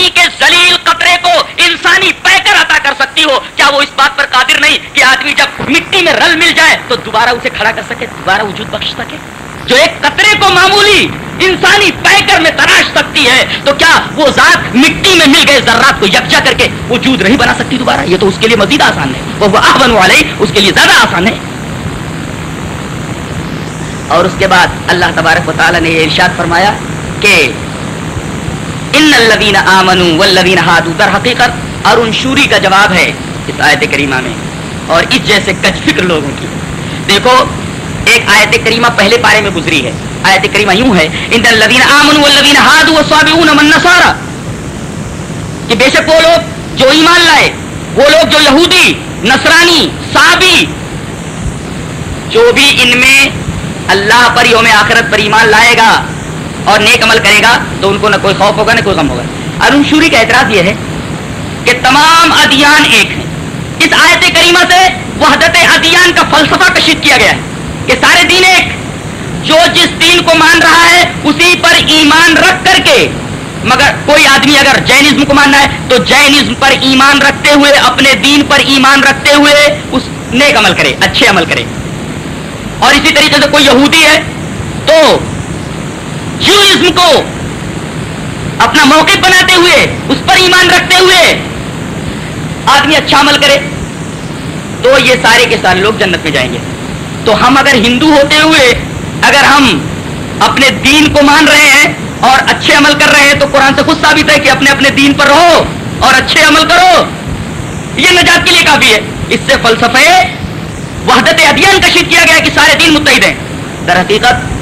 پانی کے زلیل قطرے کو انسانی پہ کر عطا کر سکتی ہو۔ کیا وہ اس بات پر قادر نہیں کہ آدمی جب مٹی میں رل مل جائے تو دوبارہ اسے کھڑا کر سکے، دوبارہ وجود بخش سکے؟ جو ایک قطرے کو معمولی انسانی پیکر میں تراش سکتی ہے، تو کیا وہ ذات مٹی میں مل گئے ذرات کو یکجا کر کے وجود نہیں بنا سکتی دوبارہ؟ یہ تو اس کے لیے مزید آسان ہے۔ وہ آہن والے اس کے لیے زیادہ آسان ہے۔ اور اس کے بعد اللہ تبارک و تعالیٰ نے یہ ارشاد فرمایا کہ ان الذین آمنوا والذین ہادو در حقیقت اور شوری کا جواب ہے اس آیت کریمہ میں اور اس جیسے کچ فکر لوگوں کی۔ دیکھو، ایک آیت کریمہ پہلے پارے میں گزری ہے۔ آیت کریمہ یوں ہے ان الذین آمنوا والذین هادوا والصابئون من نصارى کہ بے شک وہ لوگ جو ایمان لائے، وہ لوگ جو یہودی، نصرانی، صابی، جو بھی ان میں اللہ پر یوم آخرت پر ایمان لائے گا اور نیک عمل کرے گا تو ان کو نہ کوئی خوف ہوگا نہ کوئی غم ہوگا۔ ارون شوری کا اعتراض یہ ہے کہ تمام ادیان ایک ہیں۔ اس آیت کریمہ سے وحدت ادیان کا فلسفہ کشید کیا گیا ہے کہ سارے دین ایک۔ جو جس دین کو مان رہا ہے اسی پر ایمان رکھ کر کے، مگر کوئی آدمی اگر جینزم کو ماننا ہے تو جینزم پر ایمان رکھتے ہوئے، اپنے دین پر ایمان رکھتے ہوئے اس نیک عمل کرے، اچھے عمل کرے۔ اور اسی طریقے سے کوئی یہودی ہے تو جوئزم کو اپنا موقع بناتے ہوئے، اس پر ایمان رکھتے ہوئے آدمی اچھا عمل کرے، تو یہ سارے کے سارے لوگ جنت میں جائیں گے۔ تو ہم اگر ہندو ہوتے ہوئے، اگر ہم اپنے دین کو مان رہے ہیں اور اچھے عمل کر رہے ہیں، تو قرآن سے خود ثابت ہے کہ اپنے اپنے دین پر رہو اور اچھے عمل کرو۔ یہ نجات کے لیے کافی ہے۔ اس سے فلسفے وحدت ادیان کشید کیا گیا کہ سارے دین متحد ہیں۔ در حقیقت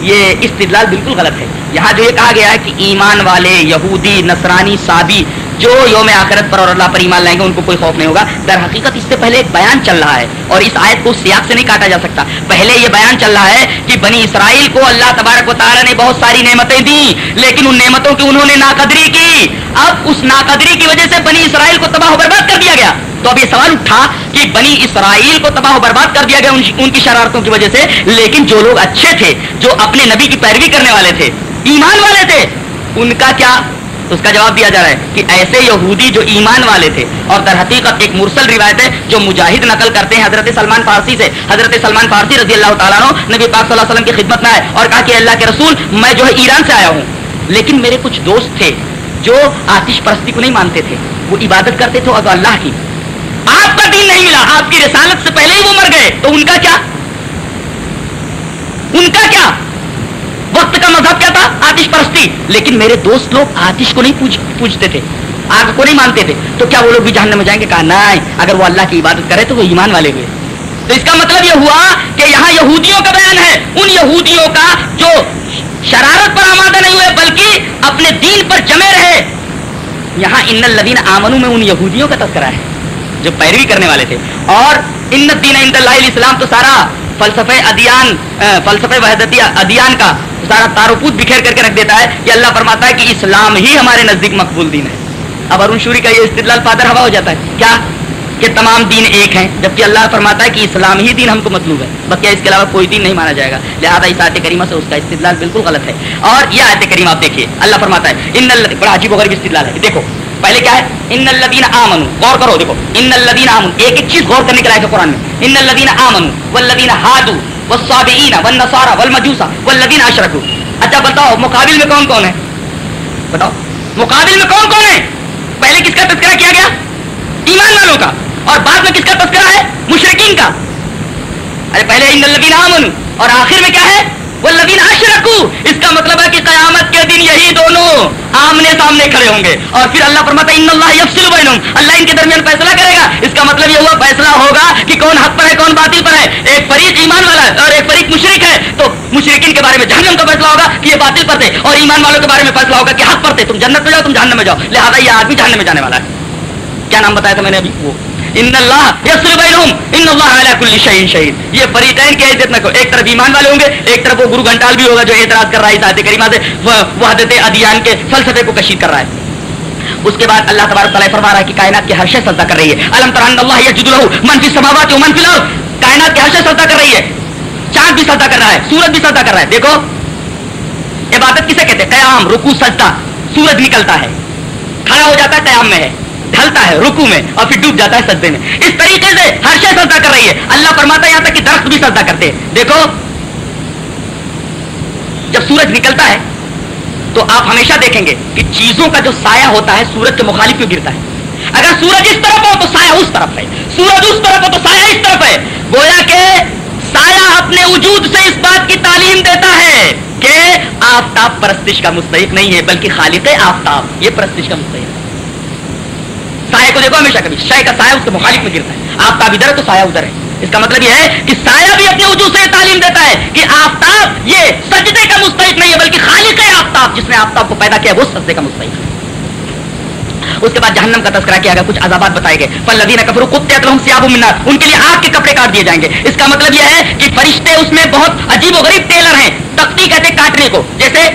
یہ استدلال بالکل غلط ہے۔ یہاں جو یہ کہا گیا ہے کہ ایمان والے یہودی، نصرانی، صابی جو یوم آخرت پر اور اللہ پر ایمان لائیں گے، ان کو کوئی خوف نہیں ہوگا۔ در حقیقت اس سے پہلے ایک بیان چل رہا ہے اور اس آیت کو سیاق سے نہیں کاٹا جا سکتا۔ پہلے یہ بیان چل رہا ہے کہ بنی اسرائیل کو اللہ تبارک و تعالیٰ نے بہت ساری نعمتیں دی لیکن ان نعمتوں کی انہوں نے ناقدری کی۔ اب اس ناقدری کی وجہ سے بنی اسرائیل کو تباہ و برباد کر دیا گیا۔ تو اب یہ سوال اٹھا کہ بنی اسرائیل کو تباہ و برباد کر دیا گیا ان کی شرارتوں کی وجہ سے، لیکن جو لوگ اچھے تھے، جو اپنے نبی کی پیروی کرنے والے تھے، ایمان والے تھے، ان کا کیا؟ اس کا جواب دیا جا رہا ہے کہ ایسے یہودی جو ایمان والے تھے، اور در حقیقت ایک مرسل روایت ہے جو مجاہد نقل کرتے ہیں حضرت سلمان فارسی سے۔ حضرت سلمان فارسی رضی اللہ تعالیٰ عنہ نبی پاک صلی اللہ علیہ وسلم کی خدمت میں آئے اور کہا کہ اللہ کے رسول، میں جو ہے ایران سے آیا ہوں۔ لیکن میرے کچھ دوست تھے جو آتش پرستی کو نہیں مانتے تھے، وہ عبادت کرتے تھے اور اللہ کی۔ آپ کا دین نہیں ملا، آپ کی رسالت سے پہلے ہی وہ مر گئے، تو ان کا کیا؟ ان کا کیا؟ وقت کا مذہب کیا تھا؟ آتش پرستی۔ لیکن میرے دوست لوگ آتش کو نہیں پوچھتے تھے، آگ کو نہیں مانتے تھے۔ تو کیا وہ لوگ بھی جاننے میں جائیں گے؟ کہا، نہیں، اگر وہ اللہ کی عبادت کرے تو وہ ایمان والے ہوئے۔ تو اس کا مطلب یہ ہوا کہ یہاں یہودیوں کا بیان ہے۔ ان یہودیوں کا جو شرارت پر آمادہ نہیں ہوئے، بلکہ اپنے دین پر جمے رہے۔ یہاں ان الدین آمنوں میں ان یہودیوں کا تذکرہ ہے، جو پیروی کرنے والے تھے۔ اور ان دین ان اللہ اسلام تو سارا فلسفہ ادیان فلسفہ وحدتی ادیان کا سارا تاروپوت بکھیر کر کے رکھ دیتا ہے کہ اللہ فرماتا ہے کہ اسلام ہی ہمارے نزدیک مقبول دین ہے۔ اب ارون شوری کا یہ استدلال پادر ہوا ہو جاتا ہے۔ کیا؟ کہ تمام دین ایک ہیں، جبکہ اللہ فرماتا ہے کہ اسلام ہی دین ہم کو مطلوب ہے، بس کیا اس کے علاوہ کوئی دین نہیں مانا جائے گا۔ لہٰذا اس آیت کریمہ سے اس کا استدلال بالکل غلط ہے۔ اور یہ آیت کریمہ آپ دیکھیے، اللہ فرماتا ہے، ان اللہ بڑا عجیب و غریب استدلال ہے۔ دیکھو، پہلے کیا ہے؟ ان الدین آمن غور کرو، دیکھو، ان الدین آمن ایک ایک چیز غور کرنے کے لائق ہے قرآن میں۔ ان الدین آمن والذین ہادو والصابئین، والنصارى والمجوس والذین اشرکوا۔ اچھا بتاؤ، مقابل میں کون کون ہے؟ بتاؤ، مقابل میں کون کون ہے؟ پہلے کس کا تذکرہ کیا گیا؟ ایمان والوں کا۔ اور بعد میں کس کا تذکرہ ہے؟ مشرقین کا۔ ارے پہلے ان الذین آمن اور آخر میں کیا ہے؟ وہ لبین اشرکو، اس کا مطلب ہے کہ قیامت کے دن یہی دونوں آمنے سامنے کھڑے ہوں گے۔ اور پھر اللہ فرماتا ان اللہ یفصل بینہم۔ اللہ ان کے درمیان فیصلہ کرے گا۔ اس کا مطلب یہ ہوا، فیصلہ ہوگا کہ کون حق پر ہے، کون باطل پر ہے۔ ایک فریق ایمان والا ہے اور ایک فریق مشرک ہے۔ تو مشرقین کے بارے میں جہنم کا فیصلہ ہوگا کہ یہ باطل پر تھے، اور ایمان والوں کے بارے میں فیصلہ ہوگا کہ حق پر تھے۔ تم جنت میں جاؤ، تم جہنم میں جاؤ۔ لہٰذا یہ آدمی جہنم میں جانے والا ہے۔ کیا نام بتایا تھا میں نے ابھی؟ وہ۔ ان اللہ یسر بینہم ان اللہ علی کل شیء شہید یہ فریقین کی عزت نہ ایک طرف ایمان والے ہوں گے، ایک طرف وہ گرو گھنٹال بھی ہوگا جو اعتراض کر رہا ہے اس آیت کریمہ سے وحدت ادیان کے فلسفے کو کشید کر رہا ہے۔ اس کے بعد اللہ تبارک تعالیٰ فرما رہا ہے کہ کائنات کی ہر شے سجدہ کر رہی ہے۔ الم تران اللہ یسجد له من فی السماوات و من فی الارض؟ کائنات کی ہر شے سجدہ کر رہی ہے۔ چاند بھی سجدہ کر رہا ہے، سورج بھی سجدہ کر رہا ہے۔ دیکھو، عبادت کسے کہتے ہیں؟ قیام، رکوع، سجدہ، سورج نکلتا ہے۔ کھڑا ہو جاتا ہے، قیام میں ہے۔ ڈھلتا ہے رکو میں اور پھر ڈوب جاتا ہے سجدے میں۔ اس طریقے سے ہر شے سجدہ کر رہی ہے۔ اللہ فرماتا ہے یہاں تک کہ درخت بھی سجدہ کرتے ہیں۔ دیکھو، جب سورج نکلتا ہے تو آپ ہمیشہ دیکھیں گے کہ چیزوں کا جو سایہ ہوتا ہے سورج کے مخالف کیوں گرتا ہے۔ اگر سورج اس طرف ہو تو سایہ اس طرف ہے۔ سورج اس طرف ہو تو سایہ اس طرف ہے۔ گویا کہ سایہ اپنے وجود سے اس بات کی تعلیم دیتا ہے کہ آفتاب پرستش کا مستحق نہیں ہے، بلکہ خالق آفتاب، یہ پرستش کا مستحق ہے۔ سایہ کو دیکھو ہمیشہ کبھی شے کا سایہ اس کے مخالف میں گرتا ہے۔ آفتاب ادھر ہے تو سایہ ادھر ہے۔ اس کا مطلب یہ ہے کہ سایہ بھی اپنے وجود سے تعلیم دیتا ہے کہ آفتاب یہ سجدے کا مستحق نہیں ہے، بلکہ خالق ہے آفتاب، جس نے آفتاب کو پیدا کیا، وہ سجدے کا مستحق ہے۔ اس کے بعد جہنم کا تذکرہ کیا گیا، کچھ عذابات بتائے گئے۔ پر لدین کفر سیاب منار ان کے لیے آگ کے کپڑے کاٹ دیے جائیں گے۔ اس کا مطلب یہ ہے کہ فرشتے اس میں بہت عجیب و غریب ٹیلر ہیں۔ تختی کہتے کاٹنے کو، جیسے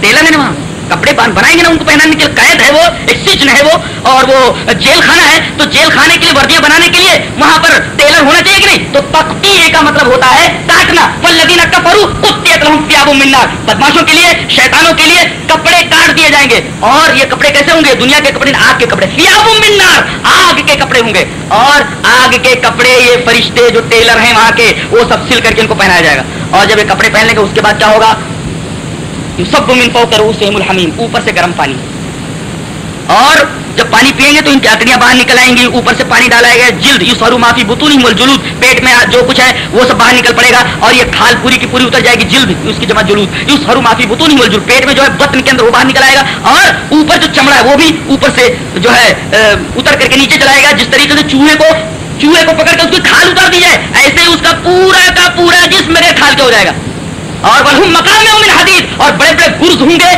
ٹیلر ہے نا وہاں۔ کپڑے بنائیں گے نا، ان کو پہنانے کے لیے قید ہے وہ ایک ہے وہ، اور وہ جیل خانہ ہے۔ تو جیل خانے کے لیے وردیاں بنانے کے لیے وہاں پر ٹیلر ہونا چاہیے کہ نہیں؟ تو تختی کا مطلب ہوتا ہے کاٹنا۔ فلدین کپرو کتاب منار بدماشوں کے لیے، شیطانوں کے لیے کپڑے کاٹ دیے جائیں گے۔ اور یہ کپڑے کیسے ہوں گے؟ دنیا کے کپڑے، آگ کے کپڑے۔ فیاب منار آگ کے کپڑے ہوں گے۔ اور آگ کے کپڑے، یہ فرشتے جو ٹیلر ہیں وہاں کے، وہ سب سل کر کے ان کو پہنایا جائے گا۔ اور جب یہ کپڑے پہن لیں گے، اس کے بعد کیا ہوگا؟ سب من پو کرو الحمیم اوپر سے گرم پانی۔ اور جب پانی پیئیں گے تو ان کی اکڑیاں باہر نکل آئیں گی، اوپر سے پانی ڈالا گیا جلد یو سرو معافی بتونی مل جلود پیٹ میں جو کچھ ہے وہ سب باہر نکل پڑے گا۔ اور یہ کھال پوری کی پوری اتر جائے گی، جلد اس کی جمع جلود۔ یو سرو معافی بتونی مل جلود پیٹ میں جو ہے بطن کے اندر وہ باہر نکل آئے گا۔ اور اوپر جو چمڑا ہے وہ بھی اوپر سے جو ہے اتر کر کے نیچے چلائے گا۔ جس طریقے سے چوہے کو چوہے کو پکڑ کے اس کی کھال اتار دی جائے، ایسے ہی اس کا پورا کا پورا جسم میرے کھال کے ہو جائے گا۔ اور ولہم مقام امن حدید اور بڑے بڑے گرز ہوں گے،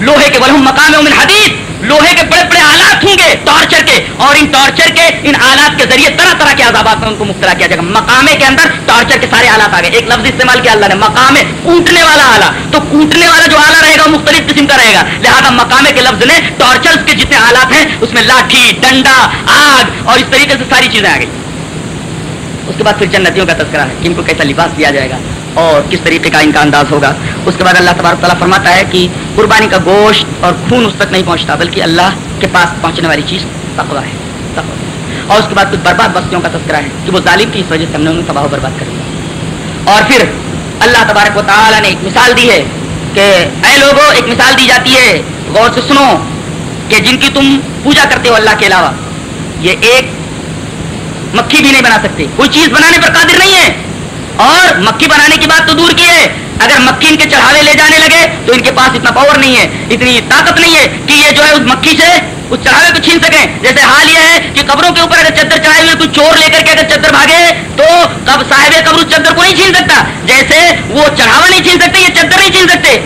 لوہے کے ولہم مقام امن حدید لوہے کے بڑے بڑے آلات ہوں گے، ٹارچر کے، اور ان ٹارچر کے، ان آلات کے ذریعے طرح طرح کے عذابات میں ان کو مبتلا کیا جائے گا۔ مقامے کے اندر ٹارچر کے سارے آلات آ گئے۔ ایک لفظ استعمال کیا اللہ نے، مقامے، کوٹنے والا آلہ۔ تو کوٹنے والا جو آلہ رہے گا مختلف قسم کا رہے گا۔ لہٰذا مقامے کے لفظ نے ٹارچر کے جتنے آلات ہیں، اس میں لاٹھی، ڈنڈا، آگ، اور اس طریقے سے ساری چیزیں آ گئی اس کے بعد پھر جنتیوں کا تذکرہ ہے، کہ ان کو کیسا لباس دیا جائے گا۔ اور کس طریقے کا ان کا انداز ہوگا؟ اس کے بعد اللہ تبارک تعالیٰ فرماتا ہے کہ قربانی کا گوشت اور خون اس تک نہیں پہنچتا، بلکہ اللہ کے پاس پہنچنے والی چیز تقوا ہے تقوا اور اس کے بعد کچھ برباد بستیوں کا تذکرہ ہے کہ وہ ظالم کی اس وجہ سے ہم نے انہیں تباہ و برباد کر دیا اور پھر اللہ تبارک و تعالیٰ نے ایک مثال دی ہے کہ اے لوگوں ایک مثال دی جاتی ہے، غور سے سنو کہ جن کی تم پوجا کرتے ہو اللہ کے علاوہ، یہ ایک مکھی بھی نہیں بنا سکتے۔ کوئی چیز بنانے پر قادر نہیں ہے۔ اور مکھی بنانے کی بات تو دور کی ہے۔ اگر مکھی ان کے چڑھاوے لے جانے لگے تو ان کے پاس اتنا پاور نہیں ہے، اتنی طاقت نہیں ہے کہ یہ جو ہے اس مکھی سے اس چڑھاوے کو چھین سکیں۔ جیسے حال یہ ہے کہ قبروں کے اوپر اگر چدر چڑھائے ہوئے کوئی چور لے کر کے اگر چدر بھاگے تو کب صاحب قبر اس چدر کو نہیں چھین سکتا۔ جیسے وہ چڑھاوا نہیں چھین سکتے، یہ چدر نہیں چھین سکتے۔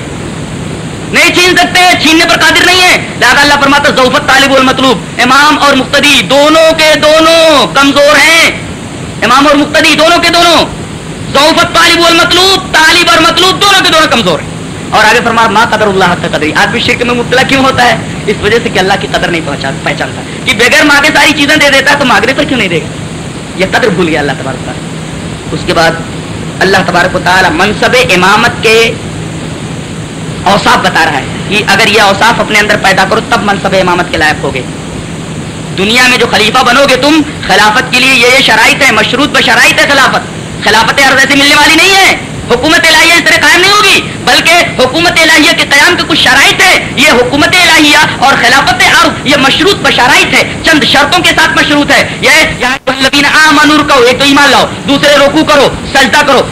نہیں چھین سکتے، چھیننے پر قادر نہیں ہے۔ لہٰذا اللہ فرماتا ضوفت طالب المطلوب۔ امام اور مقتدی دونوں کے دونوں کمزور ہیں۔ امام اور مقتدی دونوں کے دونوں۔ ضوفت طالب المطلوب طالب اور مطلوب دونوں کے دونوں کمزور ہیں۔ اور آگے فرما ماں قدر اللہ حد قدری۔ آدمی شرک میں مبتلا کیوں ہوتا ہے؟ اس وجہ سے کہ اللہ کی قدر نہیں پہنچا پہچانتا۔ کہ بغیر ماں کے ساری چیزیں دے دیتا ہے تو ماگرے پر کیوں نہیں دے گا؟ یہ قدر بھول گیا اللہ تبارک تعالیٰ۔ اس کے بعد اللہ تبارک و تعالیٰ منصب امامت کے اوصاف بتا رہا ہے کہ اگر یہ اوصاف اپنے اندر پیدا کرو، تب منصب امامت کے لائق ہوگے۔ دنیا میں جو خلیفہ بنو گے تم، خلافت کے لیے یہ یہ شرائط ہے مشروط بشرائط ہے خلافت۔ خلافت عرض ایسے ملنے والی نہیں ہے۔ حکومت الہیہ اس طرح قائم نہیں ہوگی، بلکہ حکومت الہیہ کے قیام کے کچھ شرائط ہے یہ حکومت الہیہ اور خلافت عرض، یہ مشروط بشرائط ہے چند شرطوں کے ساتھ مشروط ہے۔ یہ یہاں عام انور کہو ایک تو ایمان لاؤ، دوسرے روکو کرو، سجدہ کرو۔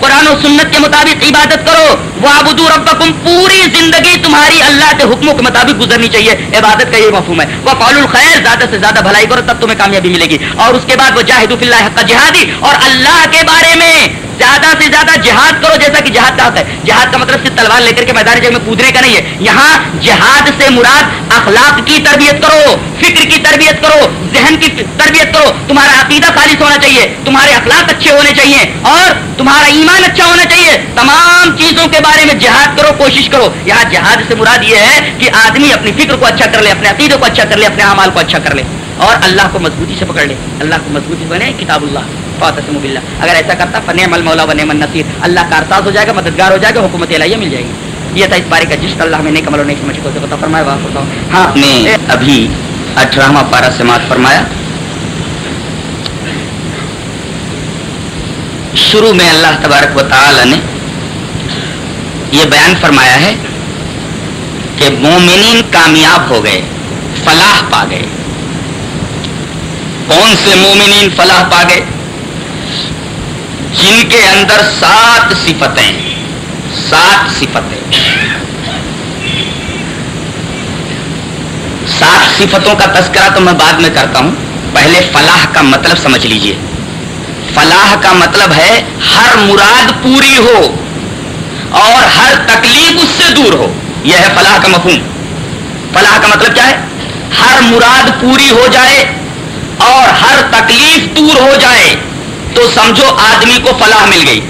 قرآن و سنت کے مطابق عبادت کرو۔ وہ آبدو ربکم پوری زندگی تمہاری اللہ کے حکموں کے مطابق گزرنی چاہیے۔ عبادت کا یہ مفہوم ہے۔ وہ قول الخیر زیادہ سے زیادہ بھلائی کرو، تب تمہیں کامیابی ملے گی۔ اور اس کے بعد وہ جاہد اللہ حق جہادی اور اللہ کے بارے میں زیادہ سے زیادہ جہاد کرو جیسا کہ جہاد کا ہوتا ہے۔ جہاد کا مطلب صرف تلوار لے کر کے میدان جنگ میں کودنے کا نہیں ہے۔ یہاں جہاد سے مراد اخلاق کی تربیت کرو، فکر کی تربیت کرو، ذہن کی تربیت کرو۔ تمہارا عقیدہ خالص ہونا چاہیے، تمہارے اخلاق اچھے ہونے چاہیے اور تمہارا ایمان اچھا ہونا چاہیے۔ تمام چیزوں کے بارے میں جہاد کرو، کوشش کرو۔ یہاں جہاد سے مراد یہ ہے کہ آدمی اپنی فکر کو اچھا کر لے، اپنے عقیدے کو اچھا کر لے، اپنے اعمال کو اچھا کر لے اور اللہ کو مضبوطی سے پکڑ لے۔ اللہ کو مضبوطی بنے، کتاب اللہ۔ فاطم اللہ اگر ایسا کرتا فن مل مولا بن من نصیر اللہ کارساز ہو جائے گا مددگار ہو جائے گا حکومت الہیہ مل جائے گی۔ یہ تھا اس بارے کا جس اللہ میں نہیں کمل نہیں سمجھ کو فرمایا بات بتاؤ ہاں نے ابھی اٹھارہواں پارا سماعت فرمایا۔ شروع میں اللہ تبارک و تعالی نے یہ بیان فرمایا ہے کہ مومنین کامیاب ہو گئے فلاح پا گئے۔ کون سے مومنین فلاح پا گئے؟ جن کے اندر سات صفتیں سات صفتیں۔ سات صفتوں کا تذکرہ تو میں بعد میں کرتا ہوں۔ پہلے فلاح کا مطلب سمجھ لیجیے۔ فلاح کا مطلب ہے ہر مراد پوری ہو اور ہر تکلیف اس سے دور ہو۔ یہ ہے فلاح کا مفہوم۔ فلاح کا مطلب کیا ہے؟ ہر مراد پوری ہو جائے اور ہر تکلیف دور ہو جائے۔ تو سمجھو آدمی کو فلاح مل گئی۔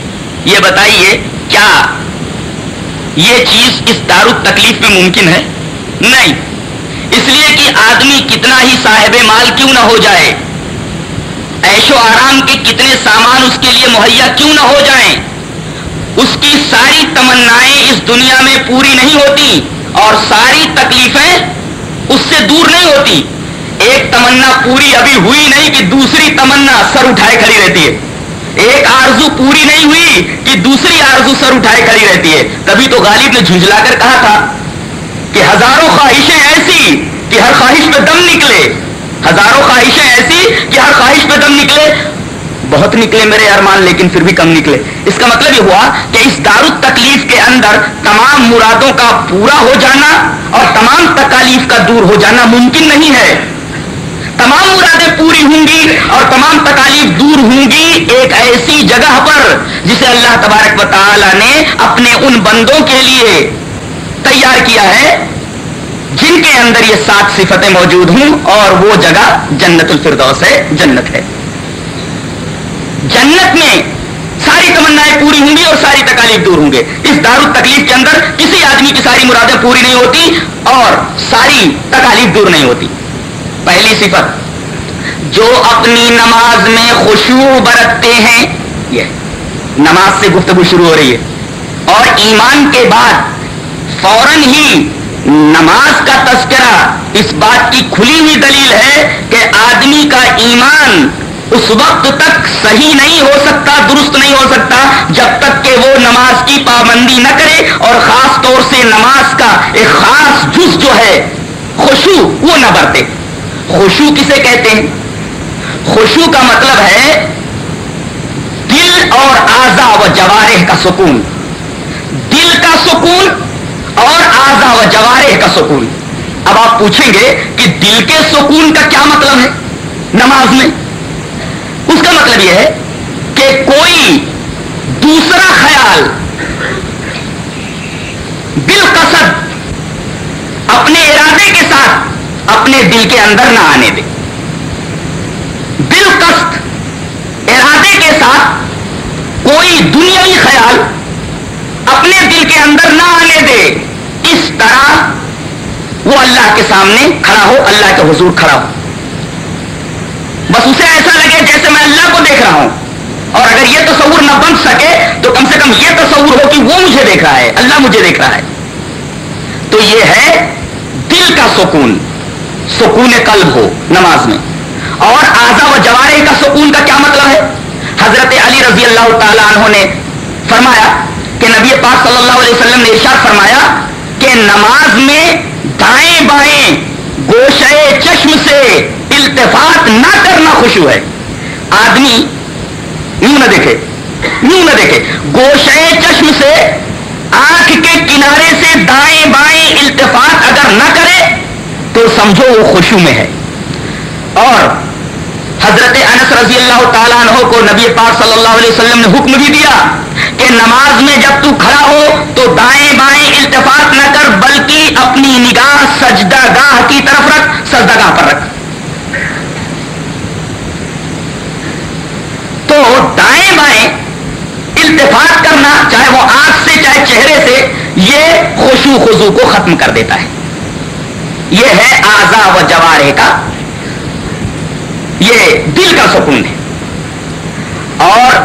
یہ بتائیے، کیا یہ چیز اس دار تکلیف میں ممکن ہے؟ نہیں۔ اس لیے کہ آدمی کتنا ہی صاحب مال کیوں نہ ہو جائے۔ ایش و آرام کے کتنے سامان اس کے لیے مہیا کیوں نہ ہو جائیں۔ اس کی ساری تمنائیں اس دنیا میں پوری نہیں ہوتی اور ساری تکلیفیں اس سے دور نہیں ہوتی۔ ایک تمنا پوری ابھی ہوئی نہیں کہ دوسری تمنا سر اٹھائے کھڑی رہتی ہے۔ ایک آرزو پوری نہیں ہوئی کہ دوسری آرزو سر اٹھائے کھڑی رہتی ہے۔ تبھی تو غالب نے جھنجلا کر کہا تھا کہ ہزاروں خواہشیں ایسی کہ ہر خواہش پہ دم نکلے۔ ہزاروں خواہشیں ایسی کہ ہر خواہش پہ دم نکلے۔ بہت نکلے میرے ارمان، لیکن پھر بھی کم نکلے۔ اس کا مطلب یہ ہوا کہ اس دار تکلیف کے اندر تمام مرادوں کا پورا ہو جانا اور تمام تکالیف کا دور ہو جانا ممکن نہیں ہے۔ تمام مرادیں پوری ہوں گی اور تمام تکالیف دور ہوں گی ایک ایسی جگہ پر جسے اللہ تبارک و تعالی نے اپنے ان بندوں کے لیے تیار کیا ہے، جن کے اندر یہ سات صفتیں موجود ہوں اور وہ جگہ جنت الفردوس ہے، جنت ہے۔ جنت میں ساری تمنائیں پوری ہوں گی اور ساری تکالیف دور ہوں گے۔ اس دار تکلیف کے اندر کسی آدمی کی ساری مرادیں پوری نہیں ہوتی اور ساری تکالیف دور نہیں ہوتی۔ پہلی صفت، جو اپنی نماز میں خوشبو برتتے ہیں، یہ نماز سے گفتگو شروع ہو رہی ہے۔ اور ایمان کے بعد فوراً ہی نماز کا تذکرہ، اس بات کی کھلی ہوئی دلیل ہے کہ آدمی کا ایمان اس وقت تک صحیح نہیں ہو سکتا، درست نہیں ہو سکتا، جب تک کہ وہ نماز کی پابندی نہ کرے۔ اور خاص طور سے نماز کا ایک خاص جز جو ہے خوشو وہ نہ برتے۔ خوشو کسے کہتے ہیں؟ خوشو کا مطلب ہے دل اور آزا و جوارح کا سکون۔ دل کا سکون اور آزا و جوارح کا سکون۔ اب آپ پوچھیں گے کہ دل کے سکون کا کیا مطلب ہے نماز میں؟ اس کا مطلب یہ ہے کہ کوئی دوسرا خیال بالکسد اپنے ارادے کے ساتھ اپنے دل کے اندر نہ آنے دے۔ بالکست ارادے کے ساتھ کوئی دنیاوی خیال اپنے دل کے اندر نہ آنے دے۔ اس طرح وہ اللہ کے سامنے کھڑا ہو، اللہ کے حضور کھڑا ہو۔ بس اسے ایسا لگے جیسے میں اللہ کو دیکھ رہا ہوں۔ اور اگر یہ تصور نہ بن سکے تو کم سے کم یہ تصور ہو کہ وہ مجھے دیکھ رہا ہے، اللہ مجھے دیکھ رہا ہے۔ تو یہ ہے دل کا سکون۔ سکون قلب ہو نماز میں۔ اور آزا و جوارے کا سکون کا کیا مطلب ہے؟ حضرت علی رضی اللہ تعالی عنہ نے فرمایا کہ نبی پاک صلی اللہ علیہ وسلم نے ارشاد فرمایا کہ نماز میں دائیں بائیں گوشے چشم سے التفات نہ کرنا خوشو ہے۔ آدمی یوں نہ دیکھے، یوں نہ دیکھے گوشے چشم سے آنکھ کے کنارے سے دائیں بائیں التفات اگر نہ کرے تو سمجھو وہ خوشو میں ہے۔ اور حضرت انس رضی اللہ تعالیٰ عنہ کو نبی پاک صلی اللہ علیہ وسلم نے حکم بھی دیا کہ نماز میں جب تو کھڑا ہو تو دائیں بائیں التفات نہ کر، بلکہ اپنی نگاہ سجدہ گاہ کی طرف رکھ، سجدہ گاہ پر رکھ۔ تو دائیں بائیں التفات کرنا، چاہے وہ آنکھ سے، چاہے چہرے سے، یہ خوشو خزو کو ختم کر دیتا ہے۔ یہ ہے آزا و جوارے کا، یہ دل کا سکون ہے۔ اور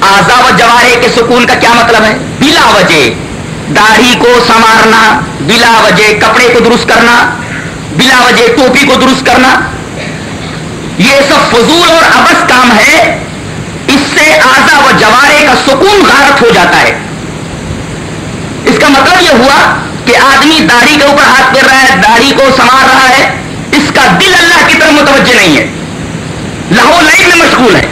آزا و جوارے کے سکون کا کیا مطلب ہے؟ بلا وجہ، داڑھی کو سنوارنا، بلا وجہ کپڑے کو درست کرنا، بلا وجہ ٹوپی کو درست کرنا۔ یہ سب فضول اور ابس کام ہے۔ اس سے آزا و جوارے کا سکون غارت ہو جاتا ہے۔ اس کا مطلب یہ ہوا کہ آدمی داڑھی کے اوپر ہاتھ پھیر رہا ہے داڑھی کو سنوار رہا ہے اس کا دل اللہ کی طرف متوجہ نہیں ہے لاہور لائن میں مشغول ہے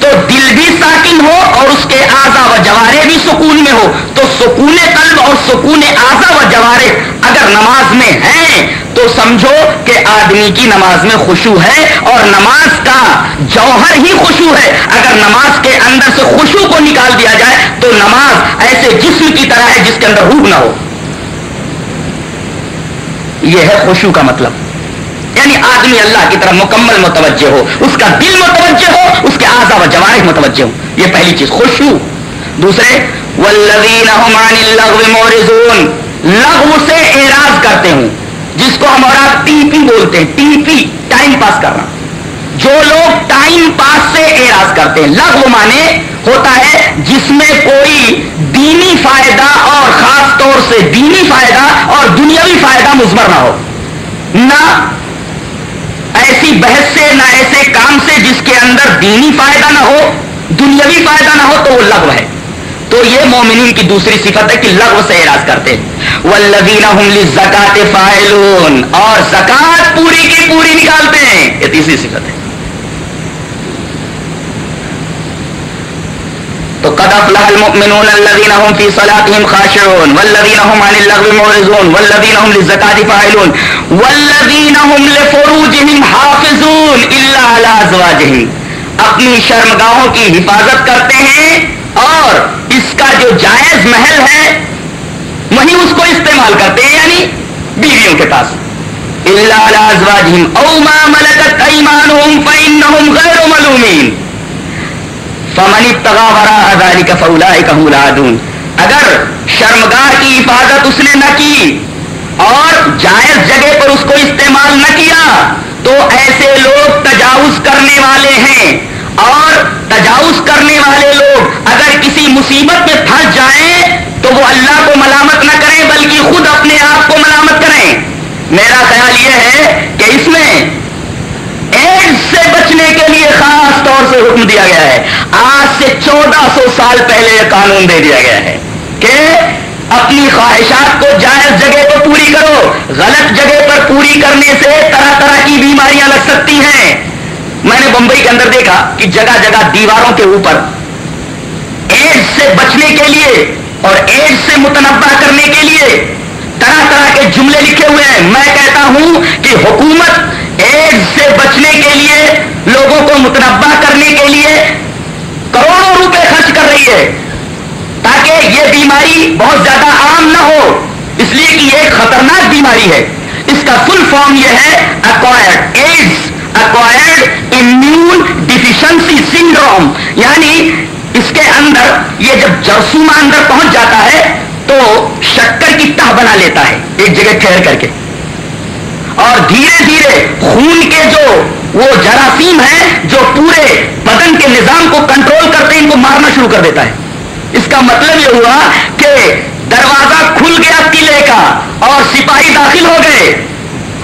تو دل بھی ساکن ہو اور اس کے آزا و جوارے بھی سکون میں ہو، تو سکون قلب اور سکون آزا و جوارے اگر نماز میں ہیں، تو سمجھو کہ آدمی کی نماز میں خوشو ہے اور نماز کا جوہر ہی خوشو ہے۔ اگر نماز کے اندر سے خوشو کو نکال دیا جائے، تو نماز ایسے جسم کی طرح ہے جس کے اندر روح نہ ہو۔ یہ ہے خوشو کا مطلب۔ یعنی آدمی اللہ کی طرف مکمل متوجہ ہو، اس کا دل متوجہ ہو، اس کے آزا و جوارح متوجہ ہو۔ یہ پہلی چیز خوشو دوسرے لغو سے اعراض کرتے ہوں، جس کو ہم اور آپ ٹی پی بولتے ہیں، ٹی پی، ٹائم پاس کرنا۔ جو لوگ ٹائم پاس سے اعراض کرتے ہیں، لغو مانے ہوتا ہے جس میں کوئی دینی فائدہ اور خاص طور سے دینی فائدہ اور دنیاوی فائدہ مزمر نہ ہو۔ نہ ایسی بحث سے، نہ ایسے کام سے جس کے اندر دینی فائدہ نہ ہو، دنیاوی فائدہ نہ ہو، تو وہ لغو ہے۔ تو یہ مومنین کی دوسری صفت ہے کہ لغو سے اعراض کرتے وہ لگین زکات فائلون اور زکات پوری کی پوری نکالتے ہیں۔ یہ تیسری صفت ہے۔ تو قدف لہل مؤمنون الذين هم في صلاتهم خاشعون، والذين هم عن اللغو معرضون، والذين هم للزكاة فاعلون، والذين هم لفروجهم حافظون الا على ازواجهم اپنی شرمگاہوں کی حفاظت کرتے ہیں۔ اور اس کا جو جائز محل ہے، وہی اس کو استعمال کرتے ہیں یعنی بیویوں کے پاس۔ اگر شرمگاہ کی حفاظت اس نے نہ کی اور جائز جگہ پر اس کو استعمال نہ کیا، تو ایسے لوگ تجاوز کرنے والے ہیں۔ اور تجاوز کرنے والے لوگ اگر کسی مصیبت میں پھنس جائیں تو وہ اللہ کو ملامت نہ کریں، بلکہ خود اپنے آپ کو ملامت کریں۔ میرا خیال یہ ہے کہ اس میں ایڈس سے بچنے کے لیے خاص طور سے حکم دیا گیا ہے۔ آج سے چودہ سو سال پہلے یہ قانون دے دیا گیا ہے کہ اپنی خواہشات کو جائز جگہ پر پوری کرو، غلط جگہ پر پوری کرنے سے طرح طرح کی بیماریاں لگ سکتی ہیں۔ میں نے بمبئی کے اندر دیکھا کہ جگہ جگہ دیواروں کے اوپر ایڈس سے بچنے کے لیے اور ایڈس سے متنوع کرنے کے لیے طرح طرح کے جملے لکھے ہوئے ہیں۔ میں کہتا ہوں کہ حکومت ایڈز سے بچنے کے لیے، لوگوں کو متنوع کرنے کے لیے کروڑوں روپے خرچ کر رہی ہے تاکہ یہ بیماری بہت زیادہ عام نہ ہو۔ اس لیے کہ یہ ایک خطرناک بیماری ہے۔ اس کا فل فارم یہ ہے acquired AIDS acquired immune deficiency syndrome یعنی اس کے اندر یہ جب جرسوما اندر پہنچ جاتا ہے تو شکر کی تہ بنا لیتا ہے ایک جگہ ٹھہر کر کے اور دھیرے دھیرے خون کے جو وہ جراثیم ہیں جو پورے بدن کے نظام کو کنٹرول کرتے ہیں ان کو مارنا شروع کر دیتا ہے اس کا مطلب یہ ہوا کہ دروازہ کھل گیا قلعے کا اور سپاہی داخل ہو گئے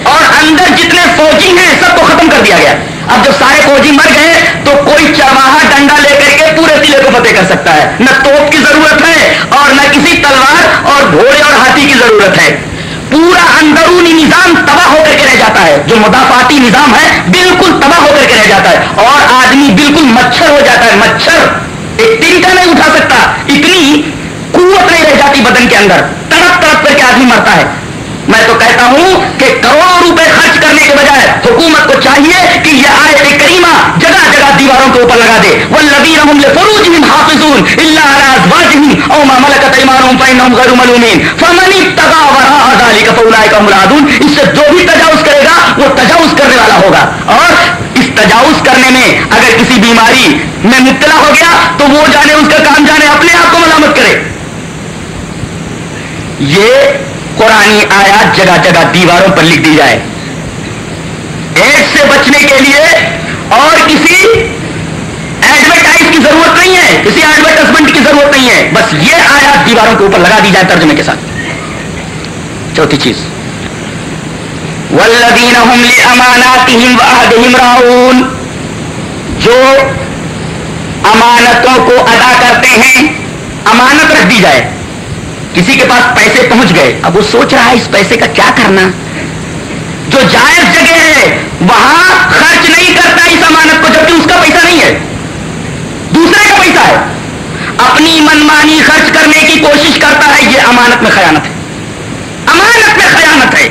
اور اندر جتنے فوجی ہیں، سب کو ختم کر دیا گیا۔ اب جب سارے فوجی مر گئے، تو کوئی چرواہا ڈنڈا لے کر کے پورے قلعے کو فتح کر سکتا ہے۔ نہ توپ کی ضرورت ہے اور نہ کسی تلوار اور گھوڑے اور ہاتھی کی ضرورت ہے۔ پورا اندرونی نظام تباہ ہو کر کے رہ جاتا ہے۔ جو مدافعاتی نظام ہے، بالکل تباہ ہو کر کے رہ جاتا ہے۔ اور آدمی بالکل مچھر ہو جاتا ہے۔ مچھر ایک تنکا نہیں اٹھا سکتا، اتنی قوت نہیں رہ جاتی بدن کے اندر۔ تڑپ تڑپ کر کے آدمی مرتا ہے۔ میں تو کہتا ہوں کہ کروڑوں روپے خرچ کرنے کے بجائے حکومت کو چاہیے کہ یہ آئے کریمہ جگہ جگہ دیواروں کے اوپر لگا دے۔ وہ لبی رحم فروج حافظون اللہ واجہ او ما ملکت غیر ملومین فمن ابتغى وراء ذلك هم العادون۔ اس سے جو بھی تجاوز کرے گا، وہ تجاوز کرنے والا ہوگا۔ اور اس تجاوز کرنے میں اگر کسی بیماری میں مبتلا ہو گیا، تو وہ جانے اس کا کام جانے اپنے آپ کو ملامت کرے۔ یہ قرآن آیات جگہ جگہ دیواروں پر لکھ دی جائے۔ ایڈ سے بچنے کے لیے اور کسی ایڈورٹائز کی ضرورت نہیں ہے، کسی ایڈورٹائزمنٹ کی ضرورت نہیں ہے۔ بس یہ آیات دیواروں کے اوپر لگا دی جائے ترجمے کے ساتھ۔ چوتھی چیز۔ ولدین راؤن جو امانتوں کو ادا کرتے ہیں، امانت رکھ دی جائے۔ کسی کے پاس پیسے پہنچ گئے۔ اب وہ سوچ رہا ہے اس پیسے کا کیا کرنا۔ جو جائز جگہ ہے، وہاں خرچ نہیں کرتا اس امانت کو، جبکہ اس کا پیسہ نہیں ہے۔ دوسرے کا پیسہ ہے۔ اپنی منمانی خرچ کرنے کی کوشش کرتا ہے، یہ امانت میں خیانت ہے۔ امانت میں خیانت ہے۔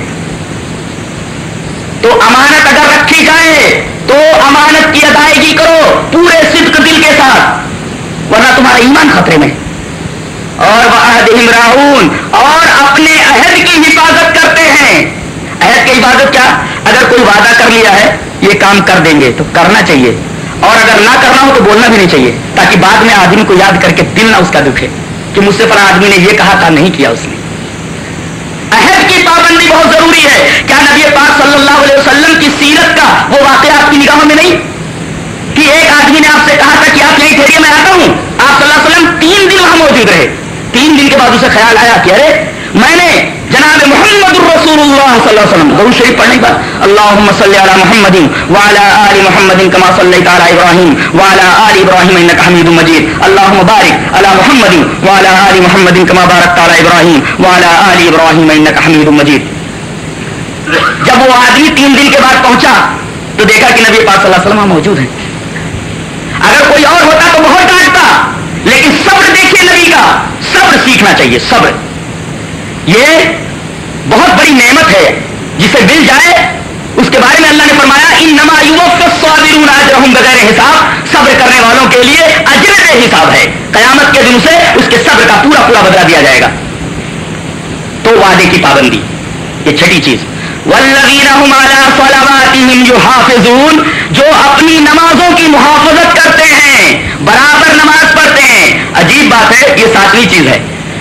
تو امانت اگر رکھی جائے، تو امانت کی ادائیگی کرو پورے صدق دل کے ساتھ، ورنہ تمہارا ایمان خطرے میں۔ اور وہ راہون اور اپنے عہد کی حفاظت کرتے ہیں۔ عہد کی حفاظت کیا؟ اگر کوئی وعدہ کر لیا ہے، یہ کام کر دیں گے، تو کرنا چاہیے۔ اور اگر نہ کرنا ہو، تو بولنا بھی نہیں چاہیے، تاکہ بعد میں آدمی کو یاد کر کے دل نہ اس کا دکھے۔ کہ مجھ سے فلاں آدمی نے یہ کہا تھا، نہیں کیا اس نے۔ عہد کی پابندی بہت ضروری ہے۔ کیا نبی پاک صلی اللہ علیہ وسلم کی سیرت کا وہ واقعہ آپ کی نگاہوں میں نہیں؟ کہ ایک آدمی نے آپ سے کہا تھا کہ آپ یہی ٹھہریے میں آتا ہوں۔ آپ صلی اللہ علیہ وسلم تین دن وہاں موجود رہے۔ تین دن کے بعد اسے خیال آیا کہ ارے، میں نے جناب محمد الرسول اللہ صلی اللہ علیہ وسلم غور شریف پڑھنے کے بعد اللهم صل علی محمد وعلى آل محمد كما صليت على ابراهيم وعلى آل ابراهيم انك حميد مجيد اللهم بارك على محمد وعلى آل محمد كما باركت على ابراهيم وعلى آل ابراهيم انك حميد مجيد جب وہ آدمی تین دن کے بعد پہنچا، تو دیکھا کہ نبی پاک صلی اللہ علیہ وسلم موجود ہیں۔ اگر کوئی اور ہوتا تو بہت ڈانٹتا، لیکن صبر دیکھیے نبی کا۔ صبر سیکھنا چاہیے، صبر۔ یہ بہت بڑی نعمت ہے۔ جسے مل جائے، اس کے بارے میں اللہ نے فرمایا ان نما بغیر حساب۔ صبر کرنے والوں کے لیے اجر حساب ہے۔ قیامت کے دن سے اس کے صبر کا پورا پورا بدلا دیا جائے گا۔ تو وعدے کی پابندی، یہ چھٹی چیز۔ حافظون جو اپنی نمازوں کی محافظت کرتے ہیں، برابر نماز پڑھتے ہیں۔ عجیب بات ہے، یہ ساتویں چیز ہے۔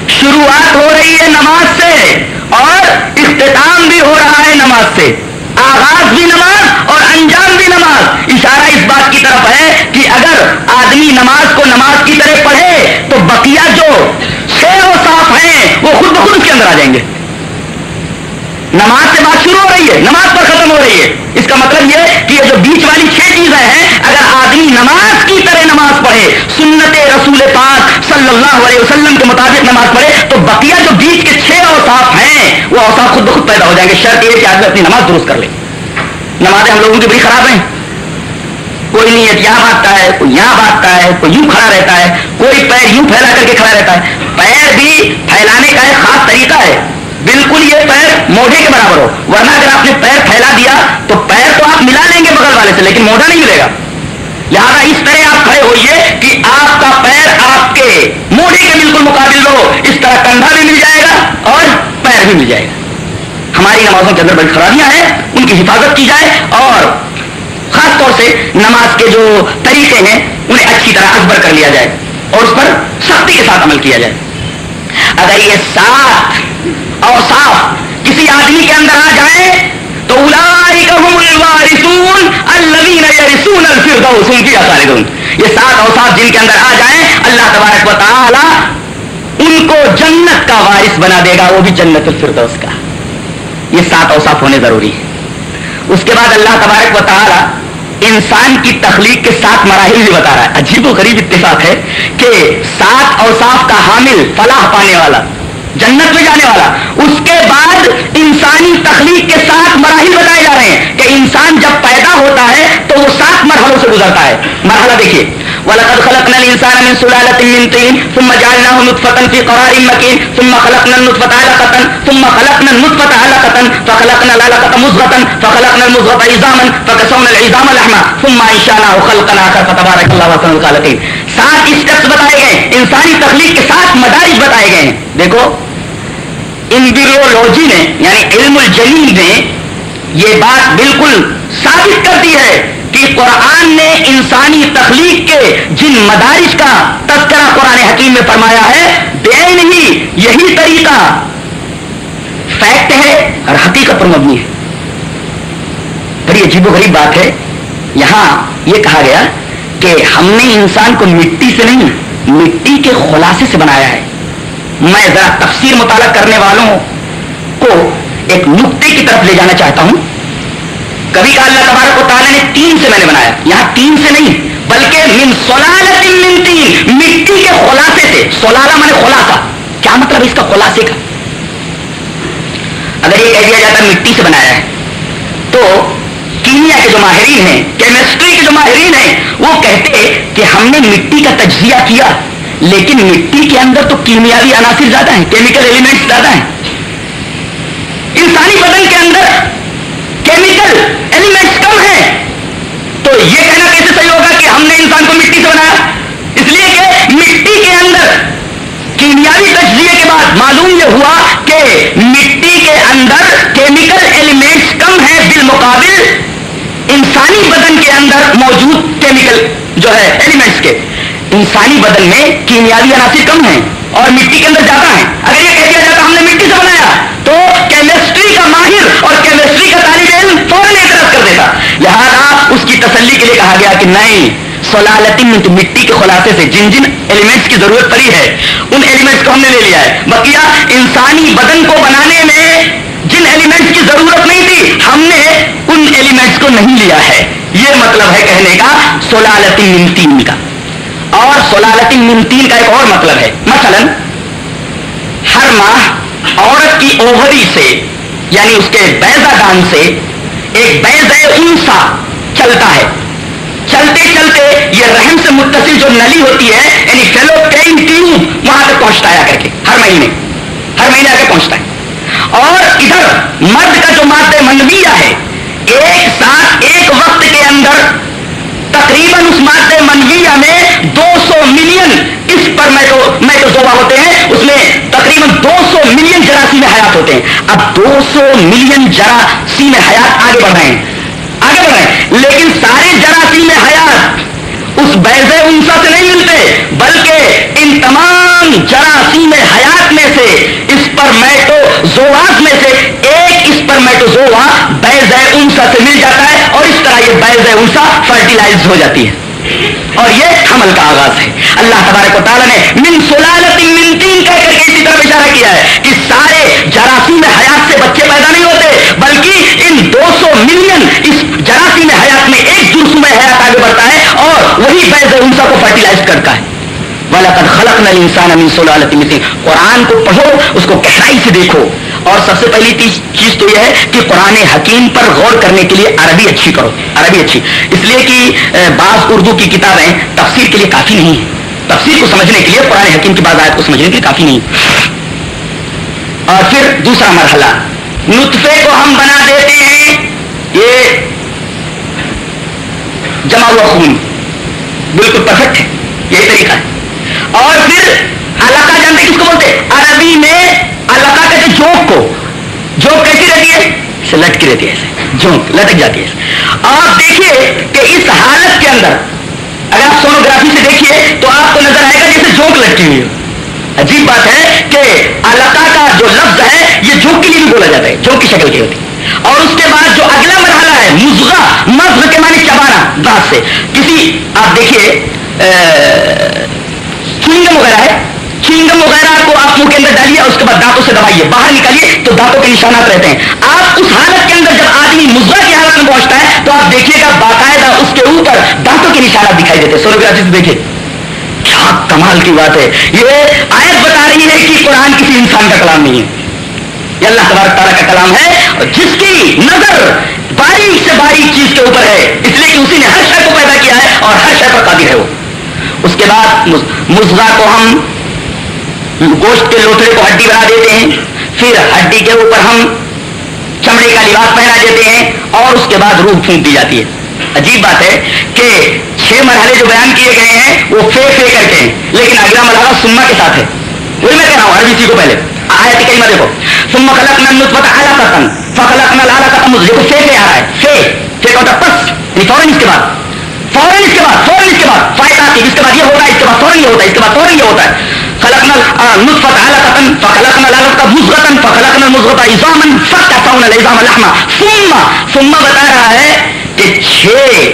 شروعات ہو رہی ہے نماز سے اور اختتام بھی ہو رہا ہے نماز سے۔ آغاز بھی نماز اور انجام بھی نماز۔ اشارہ اس بات کی طرف ہے کہ اگر آدمی نماز کو نماز کی طرح پڑھے، تو بقیہ جو چھ و صاف ہیں، وہ خود بخود اس کے اندر آ جائیں گے۔ نماز سے بات شروع ہو رہی ہے، نماز پر ختم ہو رہی ہے۔ اس کا مطلب یہ کہ یہ جو بیچ والی چھ چیزیں ہیں، اگر آدمی نماز کی طرح نماز پڑھے، سنت رسول پاک صلی اللہ علیہ وسلم کے مطابق نماز پڑھے، تو بقیہ جو بیچ کے چھ اوساف ہیں، وہ اوساف خود بخود پیدا ہو جائیں گے۔ شرط یہ کہ آدمی اپنی نماز درست کر لے۔ نمازیں ہم لوگوں کی بڑی خراب ہیں۔ کوئی نیت یہاں بانٹتا ہے، کوئی یہاں بانٹتا ہے، کوئی یوں کھڑا رہتا ہے، کوئی پیر یوں پھیلا کر کے کھڑا رہتا ہے۔ پیر بھی پھیلانے کا ایک خاص طریقہ ہے۔ بالکل یہ پیر موڑے کے برابر ہو۔ ورنہ اگر آپ نے پیر پھیلا دیا، تو پیر تو آپ ملا لیں گے بغل والے سے، لیکن موڑا نہیں ملے گا۔ لہٰذا اس طرح آپ کھڑے ہوئیے کہ آپ کا پیر آپ کے موڑے کے بالکل مقابل ہو۔ اس طرح کندھا بھی مل جائے گا اور پیر بھی مل جائے گا۔ ہماری نمازوں کے اندر بڑی خرابیاں ہیں، ان کی حفاظت کی جائے اور خاص طور سے نماز کے جو طریقے ہیں، انہیں اچھی طرح ازبر کر لیا جائے اور اس پر سختی کے ساتھ عمل کیا جائے۔ اگر یہ ساتھ اور صاف کسی آدمی کے اندر آ جائے، تو یہ سات اوساف جن کے اندر آ جائیں اللہ تبارک و تعالی ان کو جنت کا وارث بنا دے گا، وہ بھی جنت الفردوس کا۔ یہ سات اوساف ہونے ضروری ہے۔ اس کے بعد اللہ تبارک و تعالی انسان کی تخلیق کے سات مراحل بھی بتا رہا ہے۔ عجیب و غریب اتفاق ہے کہ سات اوساف کا حامل فلاح پانے والا، جنت میں جانے والا، اس کے بعد انسانی تخلیق کے ساتھ مراحل بتائے جا رہے ہیں کہ انسان جب پیدا ہوتا ہے تو وہ سات مرحلوں سے گزرتا ہے۔ مرحلہ دیکھیے۔ وَلَقَدْ خَلَقْنَا الْإِنسَانَ مِنْ سُلَالَةٍ مِنْ طِينٍ، ثُمَّ جَعَلْنَاهُ نُطْفَةً فِي قَرَارٍ مَكِينٍ، ثُمَّ خَلَقْنَا النُّطْفَةَ عَلَقَةً، ثُمَّ خَلَقْنَا النُّطْفَةَ عَلَقَةً، فَخَلَقْنَا الْعَلَقَةَ مُضْغَةً فَخَلَقْنَا الْمُضْغَةَ عِظَامًا، فَكَسَوْنَا الْعِظَامَ لَحْمًا، ثُمَّ أَنشَأْنَاهُ خَلْقًا آخَرَ، فَتَبَارَكَ اللَّهُ أَحْسَنُ الْخَالِقِينَ. سات اسٹیپس بتائے گئے، انسانی تخلیق کے سات مدارج بتائے گئے ہیں۔ دیکھو امبریولوجی نے یعنی علم الجلیل نے یہ بات بالکل ثابت کر دی ہے کہ قرآن نے انسانی تخلیق کے جن مدارس کا تذکرہ قرآن حکیم میں فرمایا ہے بے نہیں یہی طریقہ فیکٹ ہے اور حقیقت پر مبنی ہے۔ بڑی عجیب و غریب بات ہے۔ یہاں یہ کہا گیا کہ ہم نے انسان کو مٹی سے نہیں، مٹی کے خلاصے سے بنایا ہے۔ میں ذرا تفسیر مطالعہ کرنے والوں کو ایک نقطے کی طرف لے جانا چاہتا ہوں۔ کبھی کہا اللہ تبارک و تعالیٰ نے تین سے میں نے بنایا۔ یہاں تین سے نہیں، بلکہ من سولالت من تین، مٹی کے خلاصے سے۔ سولالہ میں نے خلاصہ۔ کیا مطلب اس کا خلاصے کا؟ اگر یہ کہہ دیا جاتا مٹی سے بنایا ہے، تو کیمیا کے جو ماہرین ہیں، کیمسٹری کے جو ماہرین ہیں، وہ کہتے کہ ہم نے مٹی کا تجزیہ کیا، لیکن مٹی کے اندر تو کیمیاوی عناصر زیادہ ہیں، کیمیکل ایلیمنٹس زیادہ ہیں۔ انسانی بدن کے اندر کیمیکل ایلیمنٹس کم ہیں۔ تو یہ کہنا کیسے صحیح ہوگا کہ ہم نے انسان کو مٹی سے بنایا؟ اس لیے کہ مٹی کے اندر کیمیاوی تجزیے کے بعد معلوم یہ ہوا کہ مٹی کے اندر کیمیکل ایلیمنٹس کم ہیں۔ بالمقابل انسانی بدن کے اندر موجود کیمیکل جو ہے ایلیمنٹس کے انسانی بدن میں کیمیاوی عناصر کم ہیں۔ اور مٹی کے اندر زیادہ ہیں اگر یہ کہہ دیا جاتا ہم نے مٹی سے بنایا، تو کیمسٹری کا ماہر اور کیمسٹری کا طالب علم فوراً اعتراض کر دیتا۔ لہٰذا اس کی تسلی کے لیے کہا گیا کہ نہیں، سولالتی مٹی کے خلاصے سے جن جن ایلیمنٹس کی ضرورت پڑی ہے، ان ایلیمنٹس کو ہم نے لے لیا ہے۔ بقیہ انسانی بدن کو بنانے میں جن ایلیمنٹس کی ضرورت نہیں تھی، ہم نے ان ایلیمنٹس کو نہیں لیا ہے۔ یہ مطلب ہے کہنے کا سولالتی منتین کا۔ اور سولالتی منتین کا ایک اور مطلب ہے۔ مثلا، ہر ماہ عورت کی اوہری سے یعنی اس کے بیزا دان سے، ایک بیز انسا چلتا ہے۔ چلتے چلتے یہ رحم سے متصل جو نلی ہوتی ہے یعنی فیلو ٹیوب وہاں تک پہنچتا ہے آ کر کے؟ ہر مہینے۔ ہر مہینے آ کے پہنچتا ہے۔ اور ادھر مرد کا جو مادہ منویہ ہے، ایک ساتھ ایک وقت کے اندر تقریباً اس مادہ منویہ میں دو سو ملین اس پر میں میٹوزوا ہوتے ہیں، اس میں تقریباً دو سو ملین جراثیم حیات ہوتے ہیں۔ اب دو سو ملین جراثیم حیات آگے بڑھ رہے ہیں۔ آگے بڑھ رہے ہیں۔ لیکن سارے جراثیم حیات اس بیز انسا سے نہیں ملتے، بلکہ ان تمام جراثیم حیات میں سے اس پر میٹو زواس میں سے ایک اس پر میٹو زوا بیز انسا سے مل جاتا ہے اور اس طرح یہ بیز انسا فرٹیلائز ہو جاتی ہے۔ اور یہ حمل کا آغاز ہے۔ اللہ تبارک و تعالیٰ نے من سلالتی من تین کہہ کر کے اسی طرح اشارہ کیا ہے کہ سارے جراثیم حیات سے بچے پیدا نہیں ہوتے، بلکہ ان دو سو ملین اس جراثیم حیات میں ایک جرسوم حیات آگے بڑھتا ہے اور وہی بیز انسا کو فرٹیلائز کرتا ہے۔ وَلَقَدْ خَلَقْنَا الْإِنسَانَ مِنْ سُلَالَةٍ مِنْ قرآن کو پڑھو، اس کو گہرائی سے دیکھو۔ اور سب سے پہلی چیز تو یہ ہے کہ قرآن حکیم پر غور کرنے کے لیے عربی اچھی کرو۔ عربی اچھی۔ اس لیے کہ بعض اردو کی کتابیں تفسیر کے لیے کافی نہیں۔ ہیں تفسیر کو سمجھنے کے لیے قرآن حکیم کی بعض آیت کو سمجھنے کے لیے کافی نہیں۔ اور پھر دوسرا مرحلہ۔ نطفے کو ہم بنا دیتے ہیں۔ یہ جمع ہوا خون بالکل پرفیکٹ ہے، یہی طریقہ ہے۔ اور پھر علاقہ جانتے کس کو بولتے عربی میں علاقہ کہتے جوک کو۔ جوک کیسی رہتی ہے؟ لٹکی رہتی ہے ایسے جھونک، لٹک جاتی ہے۔ آپ دیکھیے کہ اس حالت کے اندر، اگر آپ سونوگرافی سے دیکھیے تو آپ کو نظر آئے گا جیسے جھونک لٹکی ہوئی ہو۔ عجیب بات ہے کہ علاقہ کا جو لفظ ہے، یہ جھونک کے لیے بھی بولا جاتا ہے، جھونک کی شکل کی ہوتی ہے۔ اور اس کے بعد جو اگلا مرحلہ ہے مزغہ مزغ کے معنی چبانا دانت سے۔ کسی، آپ دیکھیے چوئنگم وغیرہ ہے۔ چوئنگم وغیرہ کو آپ منہ کے اندر ڈالیے، اس کے بعد دانتوں سے دبائیے۔ باہر نکالیے تو دانتوں کے نشانات رہتے ہیں۔ آپ اس حالت کے اندر جب آدمی مزہ کی حالت میں پہنچتا ہے، تو آپ دیکھیے گا، باقاعدہ اس کے اوپر دانتوں کے نشانات دکھائی دیتے سونوگرافی سے دیکھیے۔ کیا کمال کی بات ہے۔ یہ آیت بتا رہی ہے کہ قرآن کسی انسان کا کلام نہیں ہے۔ یہ اللہ تبارک تعالیٰ کا کلام ہے جس کی نظر باریک سے باریک چیز کے اوپر ہے، اس لیے کہ اسی نے ہر شے کو پیدا کیا ہے اور ہر شے پر قادر ہے وہ۔ اس کے بعد مزغہ کو ہم گوشت کے لوتھڑے کو ہڈی بنا دیتے ہیں، پھر ہڈی کے اوپر ہم چمڑے کا لباس پہنا دیتے ہیں اور اس کے بعد روح پھونک دی جاتی ہے۔ عجیب بات ہے کہ چھ مرحلے جو بیان کیے گئے ہیں، وہ فے فے کر کے ہیں، لیکن اگلا مرحلہ سما کے ساتھ ہے۔ وہی میں کہہ رہا ہوں ہر کسی کو پہلے۔ آیا تھی کئی دیکھو۔ سما خلق نن نطفت اعلیٰ قسم فخلق نل اعلیٰ قسم آ رہا ہے. فے. فے کا ہوتا پس. یعنی فوراً اس کے بعد. فوراً اس کے بعد. فوراً اس کے بعد. فائدہ آتی اس کے بعد یہ ہوتا ہے، اس کے بعد فوراً یہ ہوتا ہے، اس کے بعد فوراً یہ ہوتا ہے. خلقنا نطفت علقة. فخلقنا العلقة مزغة. فخلقنا المزغة عظاما. فكسونا العظام لحما ثم ثم بتا رہا ہے کہ چھ،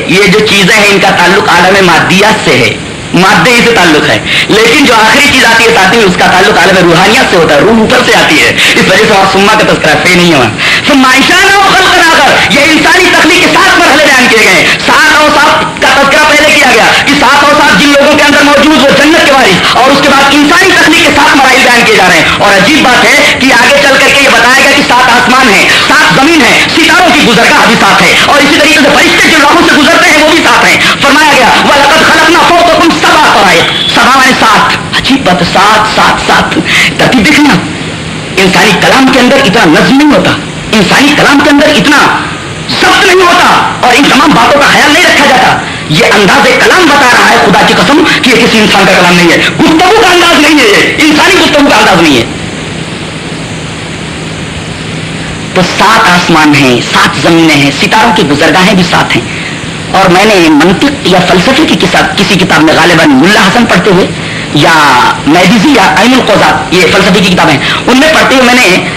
یہ جو چیزیں ہیں، ان کا تعلق عالم مادیات سے ہے. مادے ہی سے تعلق ہے۔ لیکن جو آخری چیز آتی ہے ساتھی اس کا تعلق عالم روحانیت سے ہوتا ہے، روح اوپر سے آتی ہے۔ اس وجہ سے اور سما کا تذکرہ فی نہیں ہوا۔ سمائشہ نہ خلق نہ کر. یہ انسانی تخلیق کے سات مرحلے بیان کیے گئے سات اور سات کا تذکرہ پہلے کیا گیا کہ سات اور سات جن لوگوں کے اندر موجود وہ جنت کے وارث اور اس کے بعد انسانی تخلیق کے سات مراحل بیان کیے جا رہے ہیں. اور عجیب بات ہے کہ آگے چل کر کے یہ بتایا گیا کہ سات آسمان ہے سات زمین ہے ستاروں کی گزرگاہ بھی ساتھ ہے اور اسی طریقے سے فرشتے جو راہوں سے گزرتے ہیں وہ بھی ساتھ ہیں۔ فرمایا گیا وہ لقد خلقنا فوقکم سبع طرائق۔ سبا میں ساتھ عجیب بات سات سات سات۔ ترتیب دیکھنا انسانی کلام کے اندر اتنا نظم نہیں ہوتا۔ انسانی کلام کے اندر اتنا سخت نہیں ہوتا اور ان تمام باتوں کا خیال نہیں رکھا جاتا۔ یہ انداز کلام بتا رہا ہے خدا کی قسم کہ یہ کسی انسان کا کلام نہیں ہے۔ گفتگو کا انداز نہیں ہے انسانی گفتگو کا انداز نہیں ہے۔ تو سات آسمان ہیں، سات زمینیں ہیں، ستاروں کی گزرگاہیں بھی ساتھ ہیں۔ اور میں نے منطق یا فلسفے کی کتاب کسی کتاب میں غالباً ملا حسن پڑھتے ہوئے یا میڈیزی یا عین القوزات یہ فلسفے کی کتابیں ان میں پڑھتے ہوئے میں نے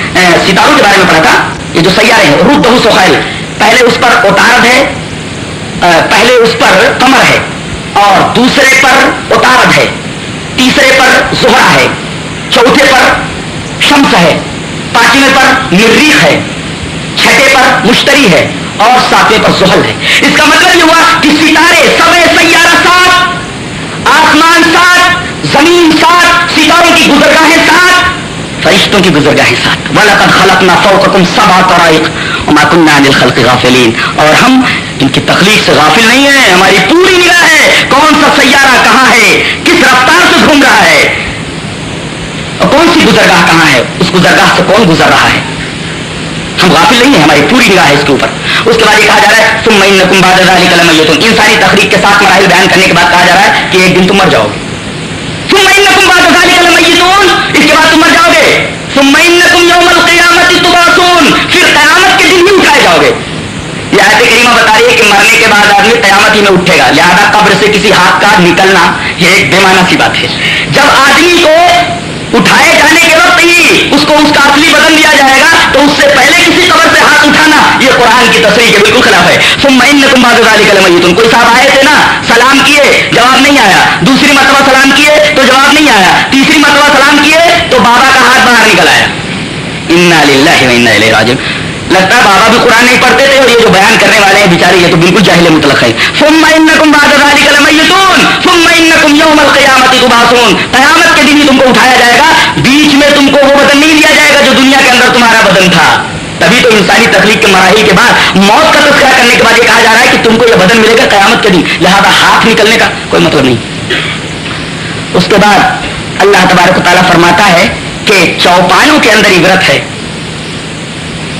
ستاروں کے بارے میں پڑھا تھا۔ یہ جو سیارے ہیں روح بہو سخیل پہلے اس پر اتارد ہے پہلے اس پر کمر ہے اور دوسرے پر اتارد ہے، تیسرے پر زہرا ہے، چوتھے پر شمس ہے، پانچویں پر مریخ ہے، چھٹے پر مشتری ہے اور ساتویں پر زحل ہے۔ اس کا مطلب یہ ہوا کہ ستارے سب سیارہ سات، آسمان سات، زمین سات، ستاروں کی گزرگاہیں سات فرشتوں کی گزرگاہیں سات وَلَقَدْ خَلَقْنَا فَوْقَكُمْ سَبْعَ طَرَائِقَ وَمَا كُنَّا عَنِ الْخَلْقِ غَافِلِينَ۔ اور ہم ان کی تخلیق سے غافل نہیں ہیں، ہماری پوری نگاہ ہے، کون سا سیارہ کہاں ہے، کس رفتار سے گھوم رہا ہے، اور کون سی گزرگاہ کہاں ہے، اس گزرگاہ سے کون گزر رہا ہے؟ ہم غافل نہیں ہیں، ہماری پوری نگاہ ہے اس کے اوپر۔ اس کے بعد یہ کہا جا رہا ہے تم مہین کم باد کلم انسانی تخریق کے ساتھ مراحل بیان کرنے کے بعد کہا جا رہا ہے کہ ایک دن تم مر جاؤ گے تم مہین کم باد کلم اس کے بعد تم مر جاؤ گے. یوم القیامت تباسون پھر قیامت کے دن اٹھائے جاؤ گے. یہ آیت کریمہ بتا رہی ہے کہ مرنے کے بعد آدمی قیامت ہی میں اٹھے گا. لہذا قبر سے کسی ہاتھ کا نکلنا یہ ایک بےمانہ سی بات ہے. جب آدمی کو اٹھائے جانے کے وقت ہی اس کو اس کا اصلی بدن دیا جائے گا، تو اس سے پہلے کسی قبر سے یہ قرآن کی تصریح کے بالکل خلاف ہے۔ تم مین تم باد تم کوئی صاحب آئے تھے نا، سلام کیے، جواب نہیں آیا۔ دوسری مرتبہ سلام کیے تو جواب نہیں آیا۔ تیسری مرتبہ سلام کیے تو بابا کا ہاتھ باہر نکل آیا۔ ان لگتا ہے بابا بھی قرآن نہیں پڑھتے تھے اور یہ جو بیان کرنے والے ہیں بیچارے، یہ تو بالکل جاہل مطلق ہے۔ ثم انکم بعد ذلك لمیتون۔ ثم انکم یوم القیامت تبعثون۔ قیامت کے دن ہی تم کو اٹھایا جائے گا۔ بیچ میں تم کو وہ بدن نہیں دیا جائے گا جو دنیا کے اندر تمہارا بدن تھا۔ تبھی تو انسانی تخلیق کے مراحل کے بعد موت کا تذکرہ کرنے کے بعد یہ کہا جا رہا ہے کہ تم کو یہ بدن ملے گا قیامت کے دن، لہٰذا ہاتھ نکلنے کا کوئی مطلب نہیں۔ اس کے بعد اللہ تبارک تعالیٰ فرماتا ہے کہ چوپایوں کے اندر عبرت ہے۔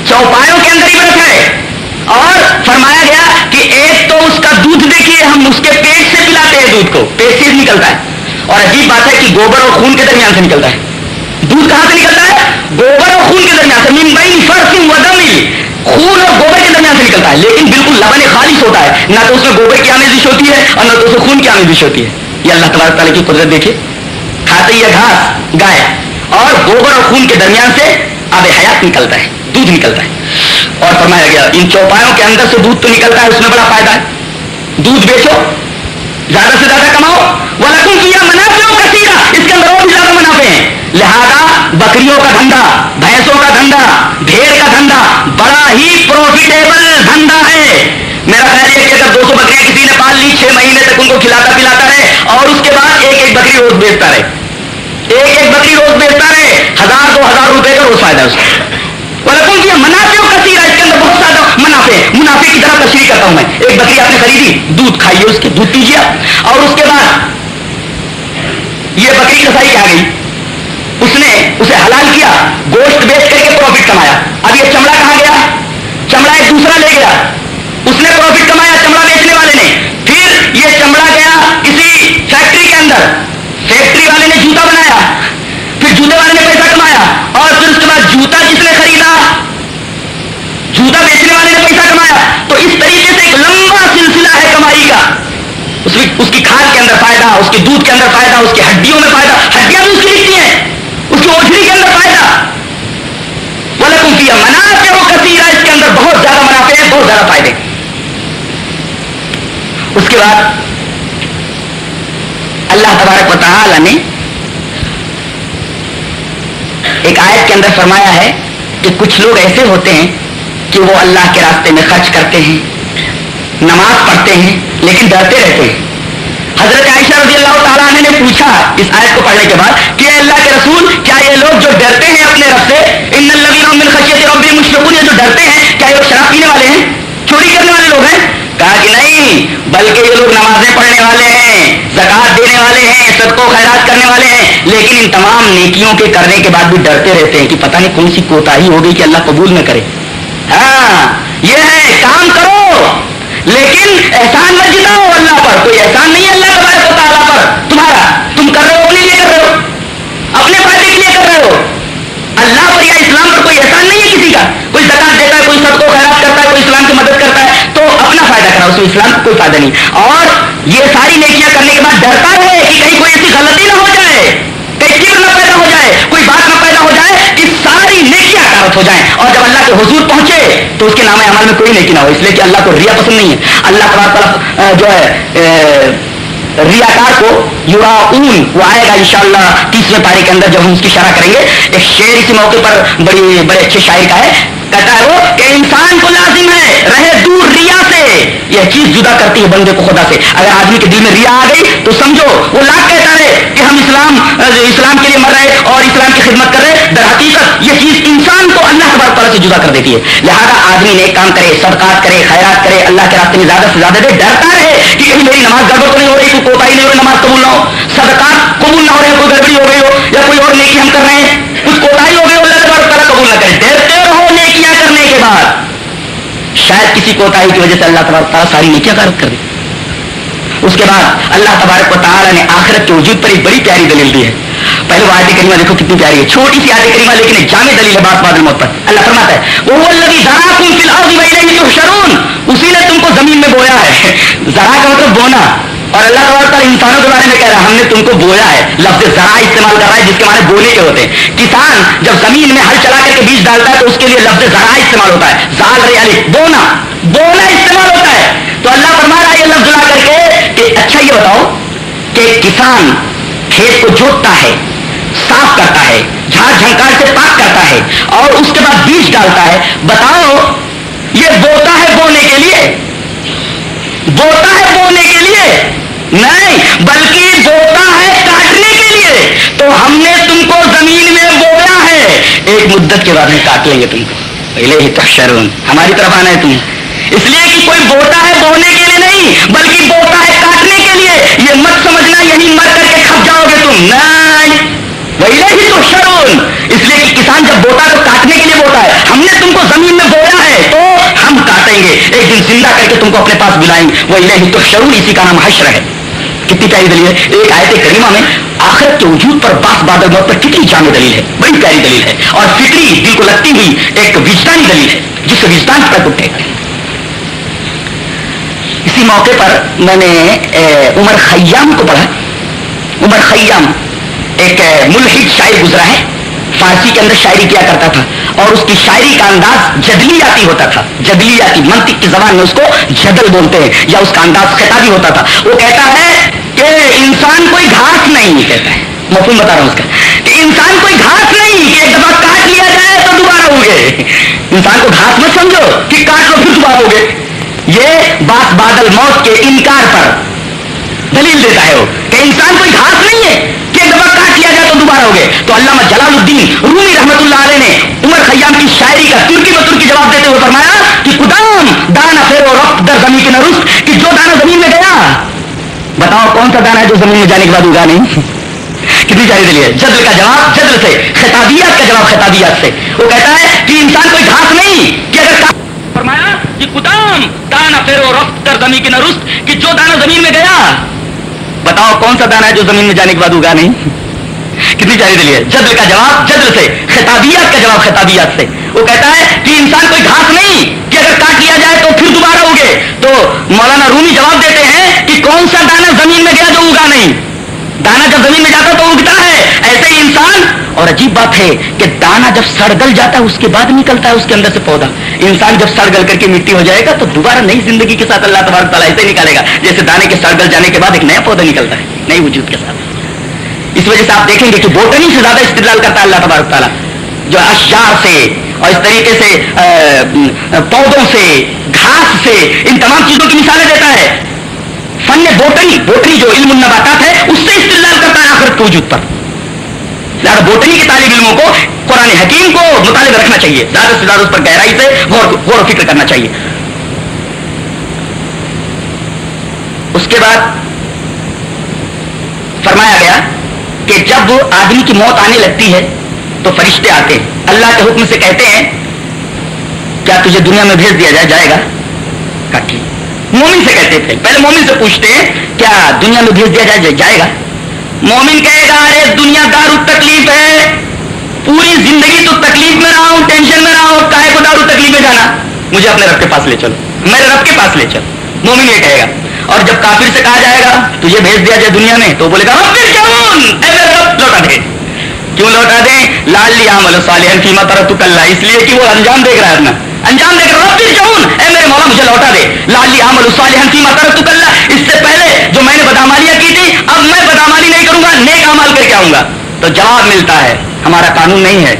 چوپایوں کے اندر عبرت ہے۔ اور فرمایا گیا کہ ایک تو اس کا دودھ دیکھیے، ہم اس کے پیٹ سے پلاتے ہیں دودھ کو، پیٹ سے نکلتا ہے۔ اور عجیب بات ہے کہ گوبر اور خون کے درمیان سے نکلتا ہے۔ دودھ کہاں سے نکلتا ہے؟ گوبر اور خون کے درمیان سے، ممبئی فرسم ودمی خون اور گوبر کے درمیان سے نکلتا ہے، لیکن بالکل لبن خالص ہوتا ہے۔ نہ تو اس میں گوبر کی آمیزش ہوتی ہے اور نہ تو اس میں خون کی آمیزش ہوتی ہے۔ یہ اللہ تبارک تعالیٰ کی قدرت دیکھیے۔ کھاتے یہ گھاس، گائے۔ اور گوبر اور خون کے درمیان سے آب حیات نکلتا ہے، دودھ نکلتا ہے۔ اور فرمایا گیا، ان چوپایوں کے اندر سے دودھ تو نکلتا ہے، اس میں بڑا فائدہ ہے۔ دودھ بیچو، زیادہ سے زیادہ کماؤ۔ وہ لکھن کیا منافع کثیرہ اس کے اندر اور بھی زیادہ منافع ہیں۔ لہذا بکریوں کا دھندا، بھینسوں کا دھندا، بھیڑ کا دھندا، بڑا ہی پروفیٹیبل دھندا ہے۔ میرا خیال یہ کہ اگر دو سو بکریاں کسی نے پال لی، چھ مہینے تک ان کو کھلاتا پلاتا رہے اور اس کے بعد ایک ایک بکری روز بیچتا رہے۔ ایک ایک بکری روز بیچتا رہے، ہزار، دو ہزار روپے کا روز فائدہ اس کو۔ کیا منافع کثیر ہے اس کے اندر بہت زیادہ منافع منافع کی طرح تشریح کرتا ہوں میں۔ ایک بکری آپ نے خریدی، دودھ کھائیے، اس کے دودھ پیجیے اور اس کے بعد یہ بکری کسائی کیا گئی؟ اس نے اسے حلال کیا، گوشت بیچ کر کے پروفٹ کمایا۔ اب یہ چمڑا کہاں گیا؟ چمڑا ایک دوسرا لے گیا۔ اس نے پروفٹ کمایا چمڑا بیچنے والے نے۔ پھر یہ چمڑا گیا کسی فیکٹری کے اندر۔ فیکٹری والے نے جوتا بنایا۔ پھر جوتے والے نے پیسہ کمایا۔ اور پھر اس کے بعد جوتا جس نے خریدا؟ جوتا بیچنے والے نے پیسہ کمایا۔ تو اس طریقے سے ایک لمبا سلسلہ ہے کمائی کا۔ اس اس کی کھاد کے اندر فائدہ، اس کے دودھ کے اندر فائدہ، اس کی ہڈیوں میں فائدہ۔ ہڈیاں بھی اس کی لکھتی ہیں۔ اس کی اوجھڑی کے اندر فائدہ۔ بولے تم کیا منافع وہ کثیر اس کے اندر بہت زیادہ منافع ہے بہت زیادہ فائدے۔ اس کے بعد اللہ تبارک و تعالی نے ایک آیت کے اندر فرمایا ہے کہ کچھ لوگ ایسے ہوتے ہیں کہ وہ اللہ کے راستے میں خرچ کرتے ہیں۔ نماز پڑھتے ہیں، لیکن ڈرتے رہتے ہیں۔ حضرت عائشہ رضی اللہ تعالیٰ عنہ نے پوچھا اس آیت کو پڑھنے کے بعد کہ اللہ کے رسول، کیا یہ لوگ جو ڈرتے ہیں اپنے رب سے، ان من خشیت رب مشرقون یہ جو ڈرتے ہیں، کیا یہ لوگ شراب پینے والے ہیں؟ چوری کرنے والے لوگ ہیں؟ کہا کہ نہیں، بلکہ یہ لوگ نمازیں پڑھنے والے ہیں زکات دینے والے ہیں صدق و خیرات کرنے والے ہیں۔ لیکن ان تمام نیکیوں کے کرنے کے بعد بھی ڈرتے رہتے ہیں کہ پتہ نہیں کون سی کوتا ہی ہوگی کہ اللہ قبول نہ کرے۔ ہاں یہ ہے، کام کرو۔ لیکن احسان مت جتاؤ اللہ پر، کوئی احسان نہیں ہے اللہ تبارک و تعالیٰ پر۔ تمہارا، تم کر رہے ہو، اپنے لیے کر رہے ہو۔ اپنے فائدے کے لیے کر رہے ہو۔ اللہ پر یا اسلام پر کوئی احسان نہیں ہے کسی کا۔ کوئی زکات دیتا ہے، کوئی سب کو خیرات کرتا ہے، کوئی اسلام کی مدد کرتا ہے، تو اپنا فائدہ کرا اس میں اسلام کو کوئی فائدہ نہیں۔ اور یہ ساری نیکیاں کرنے کے بعد ڈرتا ہے کہ کہیں کوئی ایسی غلطی نہ ہو جائے، کہیں کبر نہ پیدا ہو جائے، کوئی بات نہ پیدا ہو جائے، کہ ساری نیکیاں کارت ہو جائیں؟ اور جب اللہ کے حضور پہنچے تو اس کے نام عمل میں کوئی نیکی نہ ہو، اس لیے کہ اللہ کو ریا پسند نہیں ہے۔ اللہ تعالیٰ جو ہے ریاکار کو یورا اون وہ آئے گا انشاءاللہ تیسرے پارے کے اندر جب ہم اس کی شرح کریں گے۔ ایک شعر اسی موقع پر بڑی بڑے اچھے شاعر کا ہے۔ کہتا ہے وہ کہ انسان کو لازم ہے رہے دور ریا سے۔ یہ چیز جدا کرتی ہے بندے کو خدا سے۔ اگر آدمی کے دل میں ریا آ گئی تو سمجھو، وہ لاکھ کہتا ہے کہ ہم اسلام اسلام کے لیے مر رہے اور اسلام کی خدمت کر رہے در حقیقت یہ چیز انسان کو اللہ تبارک تعالیٰ سے جدا کر دیتی ہے۔ لہٰذا آدمی نیک کام کرے، صدقات کرے، خیرات کرے، اللہ کے راستے میں زیادہ سے زیادہ دے، ڈرتا رہے کہ کہیں میری نماز گڑبڑ تو نہیں ہو رہی کوئی کوتا ہی نہیں ہو رہی، نماز قبول نہ ہو، صدقات قبول نہ ہو رہے، کوئی گڑبڑی ہو گئی ہو یا کوئی اور نیکی ہم کر رہے ہیں، کچھ کوتا ہی ہو گئی ہو، اللہ تبارک تعالیٰ قبول نہ کرے۔ ڈرتے رہو نیکیاں کرنے کے بعد۔ شاید کسی کوتا کی وجہ سے اللہ تبارک تعالیٰ ساری نیکیاں کارت کر دی اس کے بعد اللہ تبارک و تعالیٰ نے آخرت کے وجود پر ایک بڑی پیاری دلیل دی ہے۔ پہلے وہ آیت کریمہ دیکھو کتنی پیاری ہے۔ چھوٹی سی آیت کریمہ لیکن ایک جامع دلیل ہے بات بادل موت پر اللہ فرماتا ہے وہ الذی ذراکم فی الارض والیہ تحشرون اسی نے تم کو زمین میں بویا ہے۔ ذرا کا مطلب بونا۔ اور اللہ تعالیٰ انسانوں کے بارے میں کہہ رہا ہے، ہم نے تم کو بویا ہے، لفظ ذرا استعمال کر رہا ہے، جس کے معنی بونے کے ہوتے ہیں۔ کسان جب زمین میں ہل چلا کر کے بیج ڈالتا ہے تو اس کے لیے لفظ ذرا استعمال ہوتا ہے۔ زال ریالی بونا بونا استعمال ہوتا ہے۔ تو اللہ فرما رہا ہے یہ لفظ لا کر کے کہ اچھا یہ بتاؤ کہ کسان کھیت کو جوتتا ہے، صاف کرتا ہے، جھاڑ جھنکار سے پاک کرتا ہے اور اس کے بعد بیج ڈالتا ہے۔ بتاؤ، یہ بوتا ہے بونے کے لیے۔ بوتا ہے بونے کے لیے۔ نہیں، بلکہ بوتا ہے کاٹنے کے لیے۔ تو ہم نے تم کو زمین میں بویا ہے۔ ایک مدت کے بعد میں کاٹ لیں گے تم کو۔ پہلے ہی تو شرون ہماری طرف آنا ہے تم۔ اس لیے کہ کوئی بوتا ہے بونے کے لیے نہیں، بلکہ بوتا ہے کاٹنے کے لیے۔ یہ مت سمجھنا، یہی مر کر کے کھپ جاؤ گے تم۔ نہیں۔ وہی ہی تو شرون اس لیے کہ کسان جب بوتا تو کاٹنے کے لیے بوتا ہے۔ ہم نے تم کو زمین میں بویا ہے، تو ہم کاٹیں گے۔ ایک دن زندہ کر کے تم کو اپنے پاس بلائیں گے۔ وہ الہی تو شرون اسی کا نام حشر ہے۔ کتنی پیاری دلیل ہے؟ ایک آیت کریمہ میں آخرت کے وجود پر باس بادل موت پر کتنی جامع دلیل ہے؟ بڑی پیاری دلیل ہے۔ اور فکری دل کو لگتی ہوئی ایک وجدانی دلیل ہے، جس وجدان پر اٹھے۔ اسی موقع پر میں نے عمر خیام کو پڑھا۔ عمر خیام ایک ملحد شاعر گزرا ہے۔ فارسی کے اندر شاعری کیا کرتا تھا۔ اور اس کی شاعری کا انداز جدلیاتی ہوتا تھا۔ جدلیاتی منطق کی زبان میں اس کو جدل بولتے ہیں، یا اس کا انداز خطابی ہوتا تھا۔ وہ کہتا ہے کہ انسان کوئی گھاس نہیں کہتا ہے۔ مفہوم بتا رہا ہوں اس کا۔ کہ انسان کوئی گھاس نہیں کہ ایک دفعہ کاٹ لیا جائے تو دوبارہ ہو گئے انسان کو گھاس مت سمجھو کہ کاٹ لو پھر دوبارہ ہو گئے یہ بات بادل موت کے انکار پر دلیل دیتا ہے وہ۔ کہ انسان کوئی گھاس نہیں ہے کہ ایک دفعہ کاٹ لیا جائے تو دوبارہ ہو گئے تو علامہ جلال الدین رومی رحمت اللہ علیہ نے عمر خیام کی شاعری کا ترکی ب ترکی جواب دیتے ہوئے فرمایا کہ قدام دانا پھیرو رخ در زمین کی نرست، کہ جو دانا زمین میں گیا بتاؤ کون سا دانا ہے جو زمین میں جانے کے بعد اگا نہیں کتنی چاہیے دلیے جدل کا جواب، جدل سے، خطابیات کا جواب خطابیات سے۔ وہ کہتا ہے کہ انسان کوئی گھاس نہیں، کہ اگر فرمایا کہ قدام دانا پھیرو رخ در زمین کی نرست کہ جو دانا زمین میں گیا۔ بتاؤ کون سا دانا ہے جو زمین میں جانے کے بعد اگا نہیں کتنی چاہیے دلیے جدل کا جواب، جدل سے، خطابیات کا جواب خطابیات سے۔ وہ کہتا ہے کہ انسان کوئی گھاس نہیں اگر کاٹ لیا جائے تو پھر دوبارہ اگے۔ تو مولانا رومی جواب دیتے ہیں کہ کون سا دانا زمین میں گیا جو اگا نہیں؟ دانا جب زمین میں جاتا تو اگتا ہے۔ ایسے ہی انسان۔ اور عجیب بات ہے کہ دانا جب سڑ گل جاتا ہے، اس کے بعد نکلتا ہے، اس کے اندر سے پودا۔ انسان جب سڑ گل کر کے مٹی ہو جائے گا تو دوبارہ نئی زندگی کے ساتھ اللہ تبارک تعالیٰ ایسے نکالے گا جیسے دانے کے سڑ گل جانے کے بعد ایک نیا پودا نکلتا ہے، نئی وجود کے ساتھ۔ اس وجہ سے آپ دیکھیں گے کہ بوٹنی سے زیادہ استدلال کرتا ہے اللہ تبارک تعالیٰ۔ جو اشار سے اور اس طریقے سے پودوں سے، گھاس سے، ان تمام چیزوں کی مثالیں دیتا ہے۔ فن بوٹنی بوٹنی جو علم النباتات ہے، اس سے استدلال کرتا ہے آخرت کے وجود پر۔ لہٰذا بوٹنی کے طالب علموں کو، قرآن حکیم کو مطالبہ رکھنا چاہیے۔ زیادہ سے زیادہ اس پر گہرائی سے غور غور و فکر کرنا چاہیے۔ اس کے بعد فرمایا گیا کہ جب آدمی کی موت آنے لگتی ہے، تو فرشتے آتے ہیں۔ اللہ کے حکم سے کہتے ہیں، کیا تجھے دنیا میں بھیج دیا جائے جائے گا؟ ٹھیک مومن سے کہتے تھے۔ پہلے مومن سے پوچھتے ہیں، کیا دنیا میں بھیج دیا جائے جائے گا؟ مومن کہے گا، ارے دنیا دارو تکلیف ہے، پوری زندگی تو تکلیف میں رہا ہوں، ٹینشن میں رہا ہوں کائے کو دارو تکلیف میں جانا؟ مجھے اپنے رب کے پاس لے چلو۔ میرے رب کے پاس لے چلو۔ مومن یہ کہے گا۔ اور جب کافر سے کہا جائے گا، تجھے بھیج دیا جائے دنیا میں، تو بولے گا، رب لوٹا دے کیوں لوٹا دیں؟ لال لیا عمل صالح فیما طرف تو کل اس لیے کہ وہ انجام دیکھ رہا ہے اپنا انجام دیکھ رہا رب جاؤن اے میرے مولا، مجھے لوٹا دے۔ لال لیا عمل صالح فیما طرف تو کل اس سے پہلے جو میں نے بدامالیاں کی تھی اب میں بدامالی نہیں کروں گا، نیک عمل کر کے آؤں گا۔ تو جواب ملتا ہے ہمارا قانون نہیں ہے۔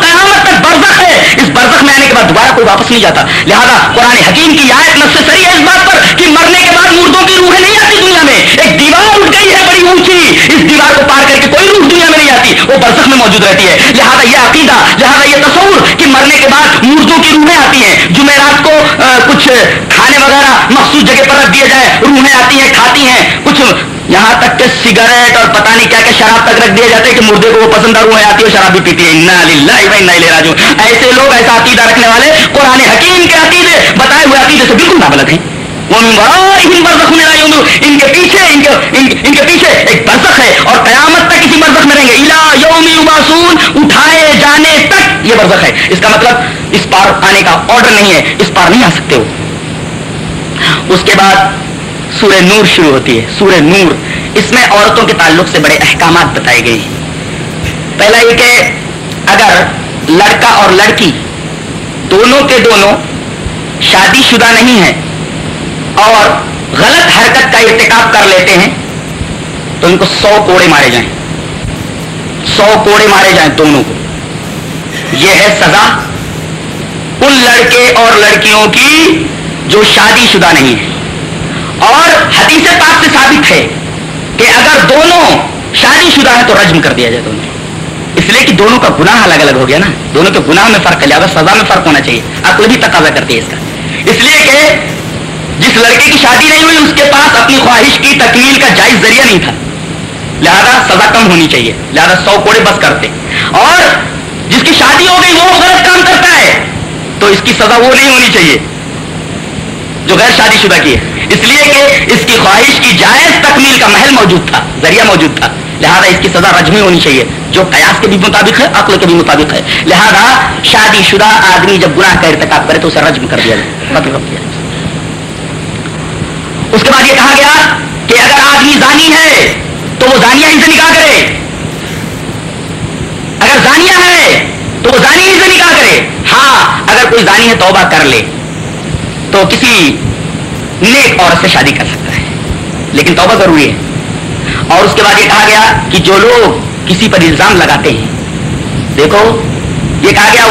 قیامت تک برزخ ہے۔ اس برزخ میں آنے کے بعد دوبارہ کوئی واپس نہیں جاتا۔ لہذا قرآن حکیم کی آیت ہے اس بات پر کہ مرنے کے بعد مردوں کی روحیں نہیں آتی دنیا میں۔ ایک دیوار اٹھ گئی ہے بڑی اونچی۔ اس دیوار کو پار کر کے کوئی روح دنیا میں نہیں آتی۔ وہ برزخ میں موجود رہتی ہے۔ لہذا یہ عقیدہ، لہذا یہ تصور کہ مرنے کے بعد مردوں کی روحیں آتی ہیں۔ جمعرات کو کچھ کھانے وغیرہ مخصوص جگہ پر رکھ دیا جائے۔ روحیں آتی ہیں، کھاتی ہیں۔ کچھ یہاں تک کہ سگریٹ اور پتہ نہیں کیا کہ شراب تک رکھ دیا جاتا ہے کہ مردے کو وہ پسند روح آتی ہے شراب بھی پیتی ہے۔ لے راجو ایسے لوگ، ایسا عقیدہ رکھنے والے قرآن حکیم کے عقیدے، بتائے ہوئے عقیدے سے بالکل نابلد ہیں۔ ان کے پیچھے، ان کے ان کے پیچھے ایک برزخ ہے اور قیامت تک اسی برزخ میں رہیں گے۔ الا یومی اباسون اٹھائے جانے تک یہ برزخ ہے۔ اس کا مطلب اس پار آنے کا آرڈر نہیں ہے۔ اس پار نہیں آ سکتے ہو اس کے بعد سورہ نور شروع ہوتی ہے، سورہ نور۔ اس میں عورتوں کے تعلق سے بڑے احکامات بتائے گئے ہیں۔ پہلا یہ کہ اگر لڑکا اور لڑکی دونوں کے دونوں شادی شدہ نہیں ہیں اور غلط حرکت کا ارتکاب کر لیتے ہیں، تو ان کو سو کوڑے مارے جائیں۔ سو کوڑے مارے جائیں دونوں کو۔ یہ ہے سزا ان لڑکے اور لڑکیوں کی جو شادی شدہ نہیں ہے اور حدیث پاک سے ثابت ہے کہ اگر دونوں شادی شدہ ہے تو رجم کر دیا جائے دونوں اس لیے کہ دونوں کا گناہ الگ الگ ہو گیا نا۔ دونوں کے گناہ میں فرق ہے، لہٰذا سزا میں فرق ہونا چاہیے۔ عقل بھی تقاضا کرتی ہے اس کا۔ اس لیے کہ جس لڑکے کی شادی نہیں ہوئی، اس کے پاس اپنی خواہش کی تکمیل کا جائز ذریعہ نہیں تھا۔ لہذا سزا کم ہونی چاہیے۔ لہذا سو کوڑے بس کرتے۔ اور جس کی شادی ہو گئی، وہ غلط کام کرتا ہے۔ تو اس کی سزا وہ نہیں ہونی چاہیے جو غیر شادی شدہ کی ہے۔ اس لیے کہ اس کی خواہش کی جائز تکمیل کا محل موجود تھا، ذریعہ موجود تھا۔ لہذا اس کی سزا رجمی ہونی چاہیے، جو قیاس کے بھی مطابق ہے، عقل کے بھی مطابق ہے۔ لہذا شادی شدہ آدمی جب گناہ کا ارتکاب کرے تو اسے رجم کر دیا جائے۔ کر دیا اس کے بعد یہ کہا گیا کہ اگر آدمی زانی ہے تو وہ زانیہ ہی سے نکاح کرے۔ اگر زانیہ ہے تو وہ زانی ہی سے نکاح کرے۔ ہاں اگر کوئی زانی ہے توبہ کر لے، تو کسی نیک عورت سے شادی کر سکتا ہے۔ لیکن توبہ ضروری ہے۔ اور اس کے بعد یہ کہا گیا کہ جو لوگ کسی پر الزام لگاتے ہیں، دیکھو، یہ کہا گیا